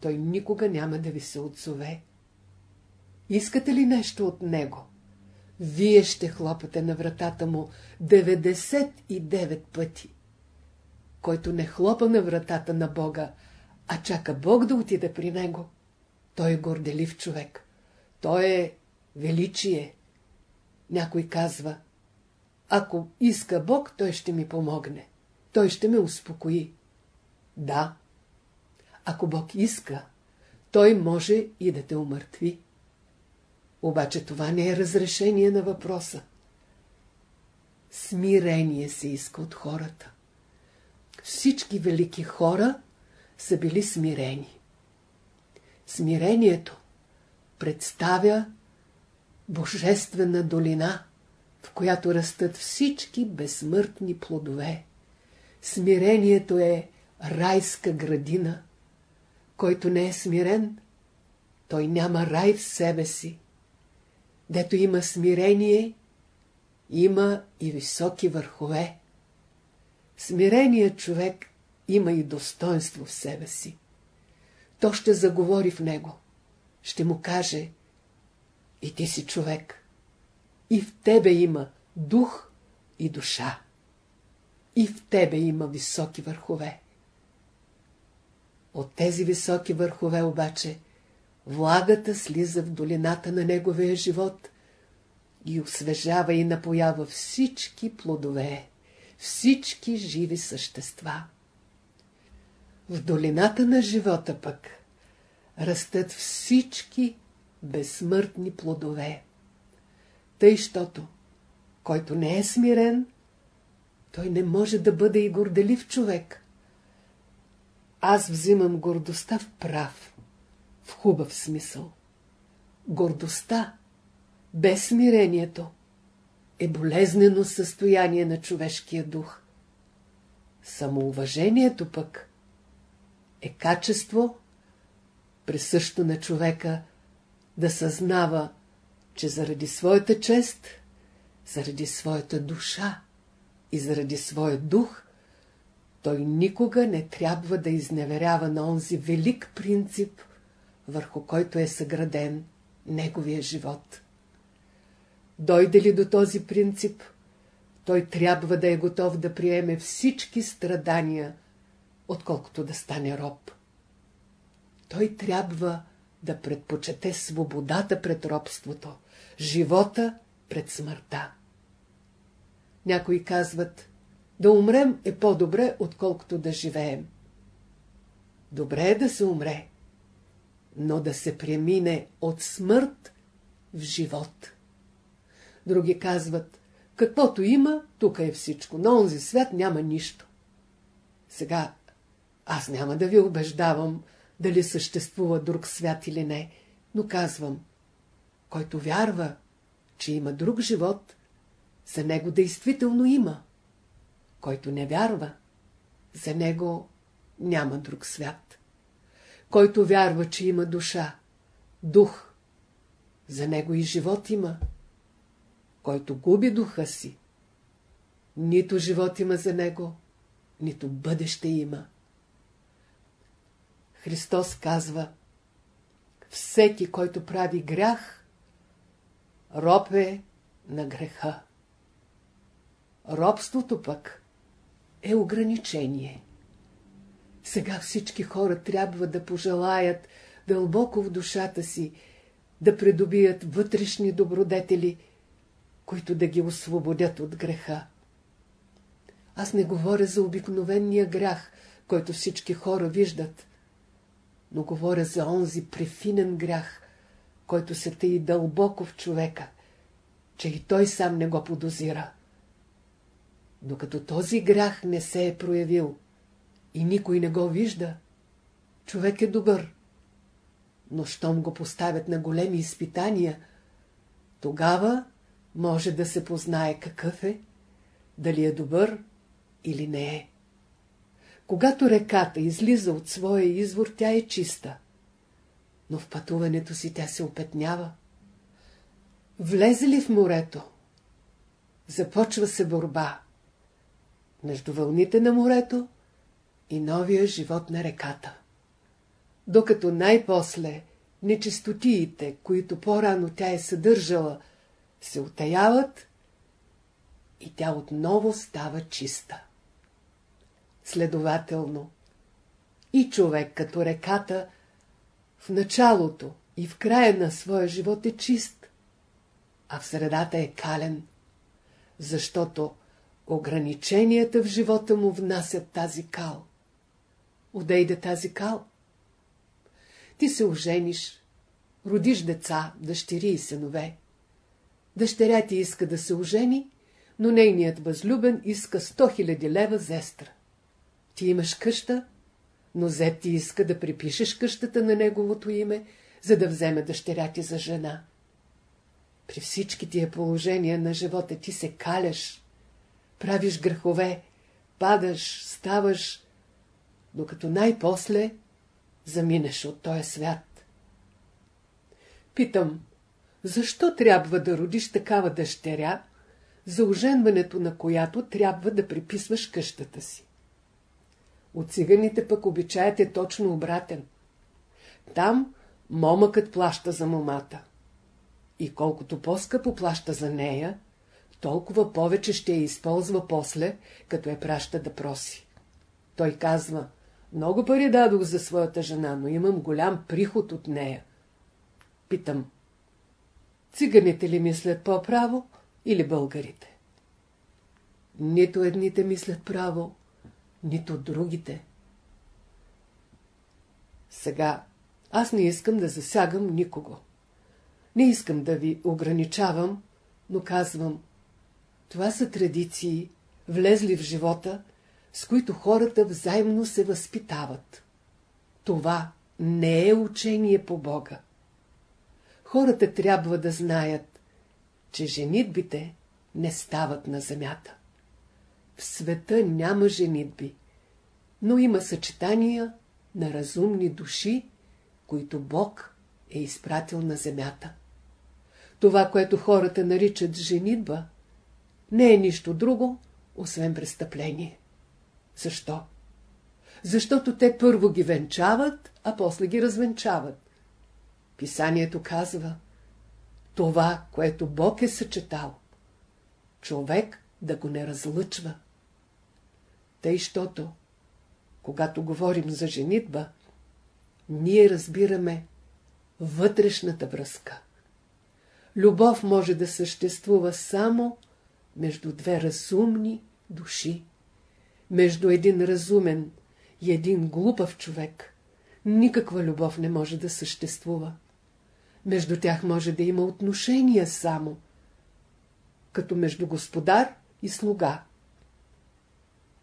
Той никога няма да ви се отзове. Искате ли нещо от Него? Вие ще хлопате на вратата му 99 пъти. Който не хлопа на вратата на Бога, а чака Бог да отиде при него, той е горделив човек. Той е величие. Някой казва, ако иска Бог, той ще ми помогне. Той ще ме успокои. Да, ако Бог иска, той може и да те умъртви. Обаче това не е разрешение на въпроса. Смирение се иска от хората. Всички велики хора са били смирени. Смирението представя божествена долина, в която растат всички безсмъртни плодове. Смирението е райска градина. Който не е смирен, той няма рай в себе си. Дето има смирение, има и високи върхове. Смиреният човек има и достоинство в себе си. То ще заговори в него. Ще му каже, и ти си човек. И в тебе има дух и душа. И в тебе има високи върхове. От тези високи върхове обаче влагата слиза в долината на неговия живот и освежава и напоява всички плодове, всички живи същества. В долината на живота пък растат всички безсмъртни плодове. Тъй, щото, който не е смирен, той не може да бъде и горделив човек. Аз взимам гордостта в прав, в хубав смисъл. Гордостта, без смирението, е болезнено състояние на човешкия дух. Самоуважението пък е качество, присъщо на човека да съзнава, че заради своята чест, заради своята душа и заради своя дух, той никога не трябва да изневерява на онзи велик принцип, върху който е съграден неговия живот. Дойде ли до този принцип, той трябва да е готов да приеме всички страдания, отколкото да стане роб. Той трябва да предпочете свободата пред робството, живота пред смъртта. Някои казват, да умрем е по-добре, отколкото да живеем. Добре е да се умре, но да се премине от смърт в живот. Други казват, каквото има, тук е всичко, на онзи свят няма нищо. Сега аз няма да ви убеждавам, дали съществува друг свят или не, но казвам, който вярва, че има друг живот, за него действително има. Който не вярва, за него няма друг свят. Който вярва, че има душа, дух, за него и живот има. Който губи духа си, нито живот има за него, нито бъдеще има. Христос казва, всеки, който прави грях, роб е на греха. робството пък е ограничение. Сега всички хора трябва да пожелаят дълбоко в душата си да придобият вътрешни добродетели, които да ги освободят от греха. Аз не говоря за обикновения грях, който всички хора виждат, но говоря за онзи префинен грях, който се тъи дълбоко в човека, че и той сам не го подозира. Докато този грях не се е проявил и никой не го вижда, човек е добър. Но щом го поставят на големи изпитания, тогава може да се познае какъв е, дали е добър или не е. Когато реката излиза от своя извор, тя е чиста. Но в пътуването си тя се опетнява. Влезе ли в морето? Започва се борба между вълните на морето и новия живот на реката. Докато най-после нечистотиите, които по-рано тя е съдържала, се отаяват и тя отново става чиста. Следователно, и човек като реката в началото и в края на своя живот е чист, а в средата е кален, защото ограниченията в живота му внасят тази кал. Отейде тази кал. Ти се ожениш, родиш деца, дъщери и синове. Дъщеря ти иска да се ожени, но нейният възлюбен иска 100 000 лева зестра. Ти имаш къща, но зет ти иска да припишеш къщата на неговото име, за да вземе дъщеря ти за жена. При всички тия положения на живота ти се каляш, правиш грехове, падаш, ставаш, докато най-после заминеш от този свят. Питам, защо трябва да родиш такава дъщеря, за оженването на която трябва да приписваш къщата си? От циганите пък обичаят е точно обратен. Там момъкът плаща за момата. И колкото по-скъпо плаща за нея, толкова повече ще я използва после, като я праща да проси. Той казва, много пари дадох за своята жена, но имам голям приход от нея. Питам, циганите ли мислят по-право или българите? Нито едните мислят право, нито другите. Сега аз не искам да засягам никого. Не искам да ви ограничавам, но казвам, това са традиции, влезли в живота, с които хората взаимно се възпитават. Това не е учение по Бога. Хората трябва да знаят, че женитбите не стават на земята. В света няма женитби, но има съчетания на разумни души, които Бог е изпратил на земята. Това, което хората наричат женитба, не е нищо друго, освен престъпление. Защо? Защото те първо ги венчават, а после ги развенчават. Писанието казва, това, което Бог е съчетал, човек да го не разлъчва. Тъй, щото, когато говорим за женитба, ние разбираме вътрешната връзка. Любов може да съществува само между две разумни души. Между един разумен и един глупав човек никаква любов не може да съществува. Между тях може да има отношения само, като между господар и слуга.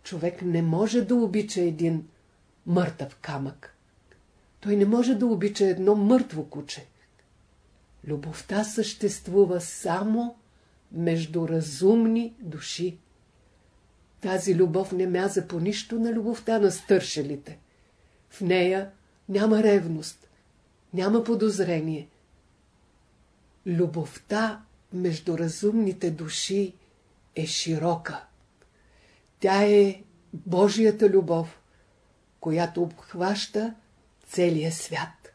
Човек не може да обича един мъртъв камък. Той не може да обича едно мъртво куче. Любовта съществува само между разумни души. Тази любов не мяза по нищо на любовта на стършелите. В нея няма ревност, няма подозрение. Любовта между разумните души е широка. Тя е Божията любов, която обхваща целия свят.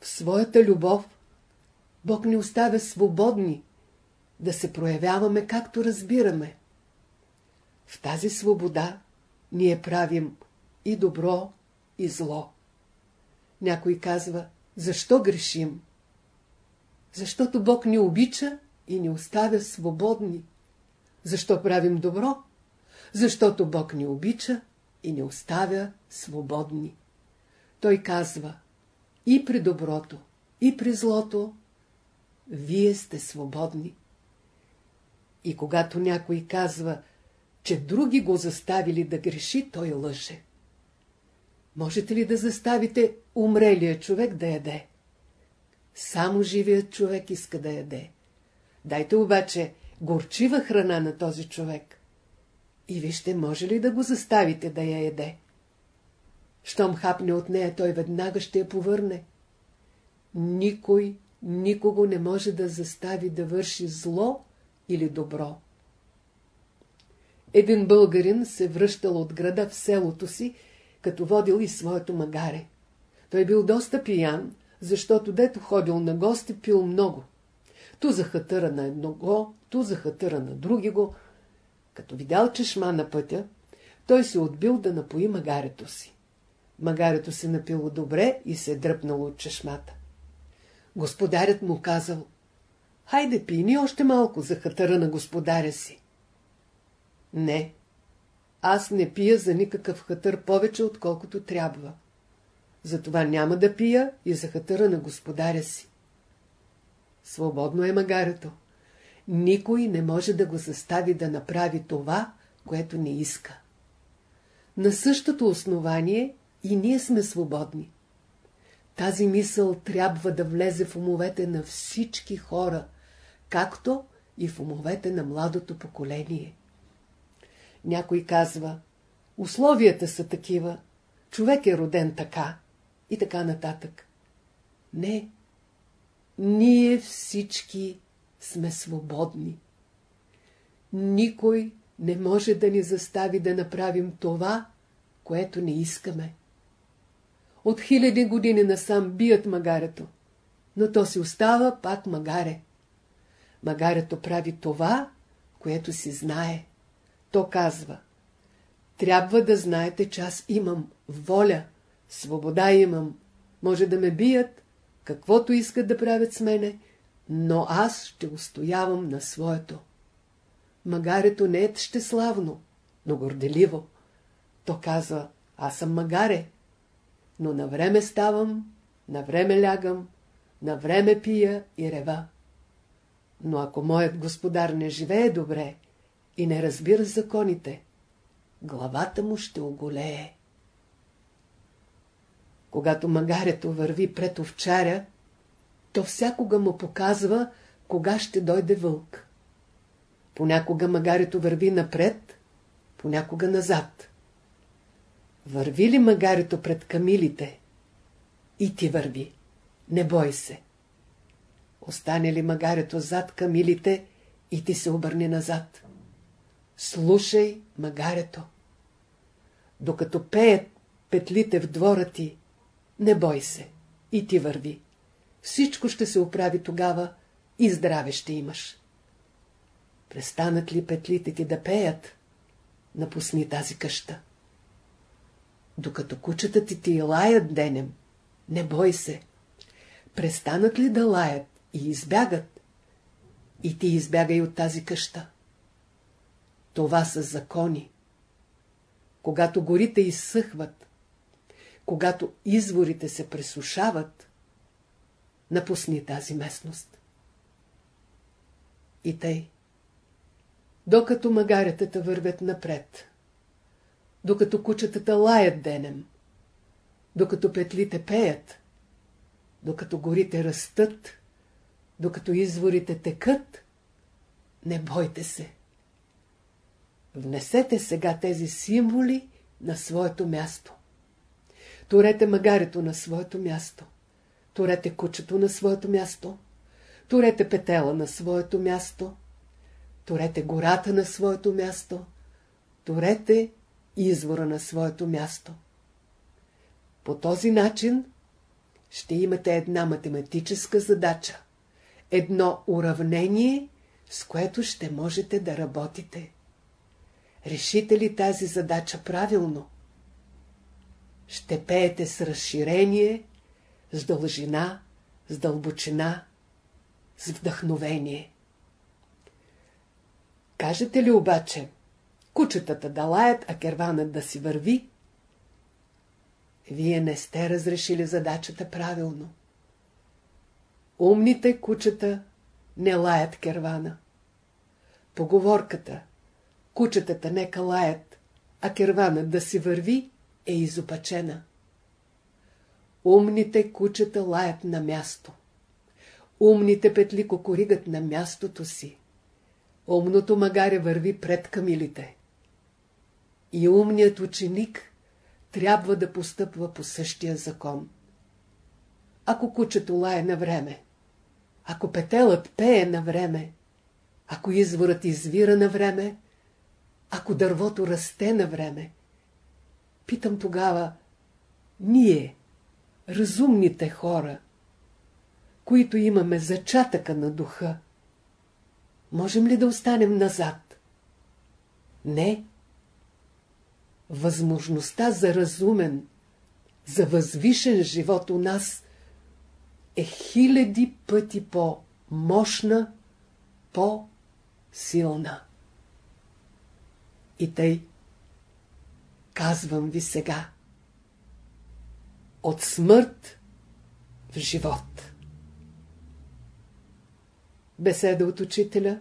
В своята любов Бог ни оставя свободни, да се проявяваме както разбираме. В тази свобода ние правим и добро, и зло. Някой казва, защо грешим? Защото Бог ни обича и ни оставя свободни. Защо правим добро? Защото Бог ни обича и ни оставя свободни. Той казва, и при доброто, и при злото, вие сте свободни. И когато някой казва, че други го заставили да греши, той лъже. Можете ли да заставите умрелия човек да яде? Само живият човек иска да яде. Дайте обаче горчива храна на този човек. И вижте, може ли да го заставите да я яде? Щом хапне от нея, той веднага ще я повърне. Никой никого не може да застави да върши зло или добро. Един българин се връщал от града в селото си, като водил и своето магаре. Той бил доста пиян, защото дето ходил на гости, пил много. Ту за хатъра на едного, ту за хатъра на други го. Като видял чешма на пътя, той се отбил да напои магарето си. Магарето се напило добре и се дръпнало от чешмата. Господарят му казал, хайде пини още малко за хатъра на господаря си. Не, аз не пия за никакъв хатър повече, отколкото трябва. Затова няма да пия и за хатъра на господаря си. Свободно е магарето. Никой не може да го застави да направи това, което не иска. На същото основание и ние сме свободни. Тази мисъл трябва да влезе в умовете на всички хора, както и в умовете на младото поколение. Някой казва, условията са такива, човек е роден така и така нататък. Не, ние всички сме свободни. Никой не може да ни застави да направим това, което не искаме. От хиляди години насам бият магарето, но то си остава пак магаре. Магарето прави това, което си знае. То казва, трябва да знаете, че аз имам воля, свобода имам, може да ме бият, каквото искат да правят с мене, но аз ще устоявам на своето. Магарето не е щеславно, но горделиво. То казва, аз съм магаре, но на време ставам, на време лягам, на време пия и рева. Но ако моят господар не живее добре и не разбира законите, главата му ще оголее. Когато магарето върви пред овчаря, то всякога му показва, кога ще дойде вълк. Понякога магарето върви напред, понякога назад. Върви ли магарето пред камилите? И ти върви. Не бой се. Остане ли магарето зад камилите и ти се обърни назад? Слушай магарето. Докато пеят петлите в двора ти, не бой се. И ти върви. Всичко ще се оправи тогава и здраве ще имаш. Престанат ли петлите ти да пеят? Напусни тази къща. Докато кучета ти ти лаят денем, не бой се. Престанат ли да лаят и избягат, и ти избягай от тази къща. Това са закони. Когато горите изсъхват, когато изворите се пресушават, напусни тази местност. И тъй, докато магаретата вървят напред, докато кучетата лаят денем, докато петлите пеят, докато горите растат, докато изворите текат, не бойте се. Внесете сега тези символи на своето място. Турете магарето на своето място. Турете кучето на своето място. Турете петела на своето място. Турете гората на своето място. Турете извора на своето място. По този начин ще имате една математическа задача, едно уравнение, с което ще можете да работите. решите ли тази задача правилно, ще пеете с разширение, с дължина, с дълбочина, с вдъхновение. Кажете ли обаче, кучетата да лаят, а керванът да си върви, вие не сте разрешили задачата правилно. Умните кучета не лаят кервана. Поговорката «Кучетата нека лаят, а керванът да си върви» е изопачена. Умните кучета лаят на място. Умните петли кокоригат на мястото си. Умното магаре върви пред камилите. И умният ученик трябва да постъпва по същия закон. Ако кучето лае на време, ако петелът пее на време, ако изворът извира на време, ако дървото расте на време, питам тогава, ние, разумните хора, които имаме зачатъка на духа, можем ли да останем назад? Не. Възможността за разумен, за възвишен живот у нас е хиляди пъти по-мощна, по-силна. И тъй, казвам ви сега, от смърт в живот. Беседа от учителя,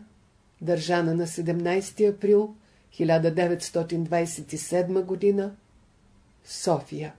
държана на 17 април 1927 г. София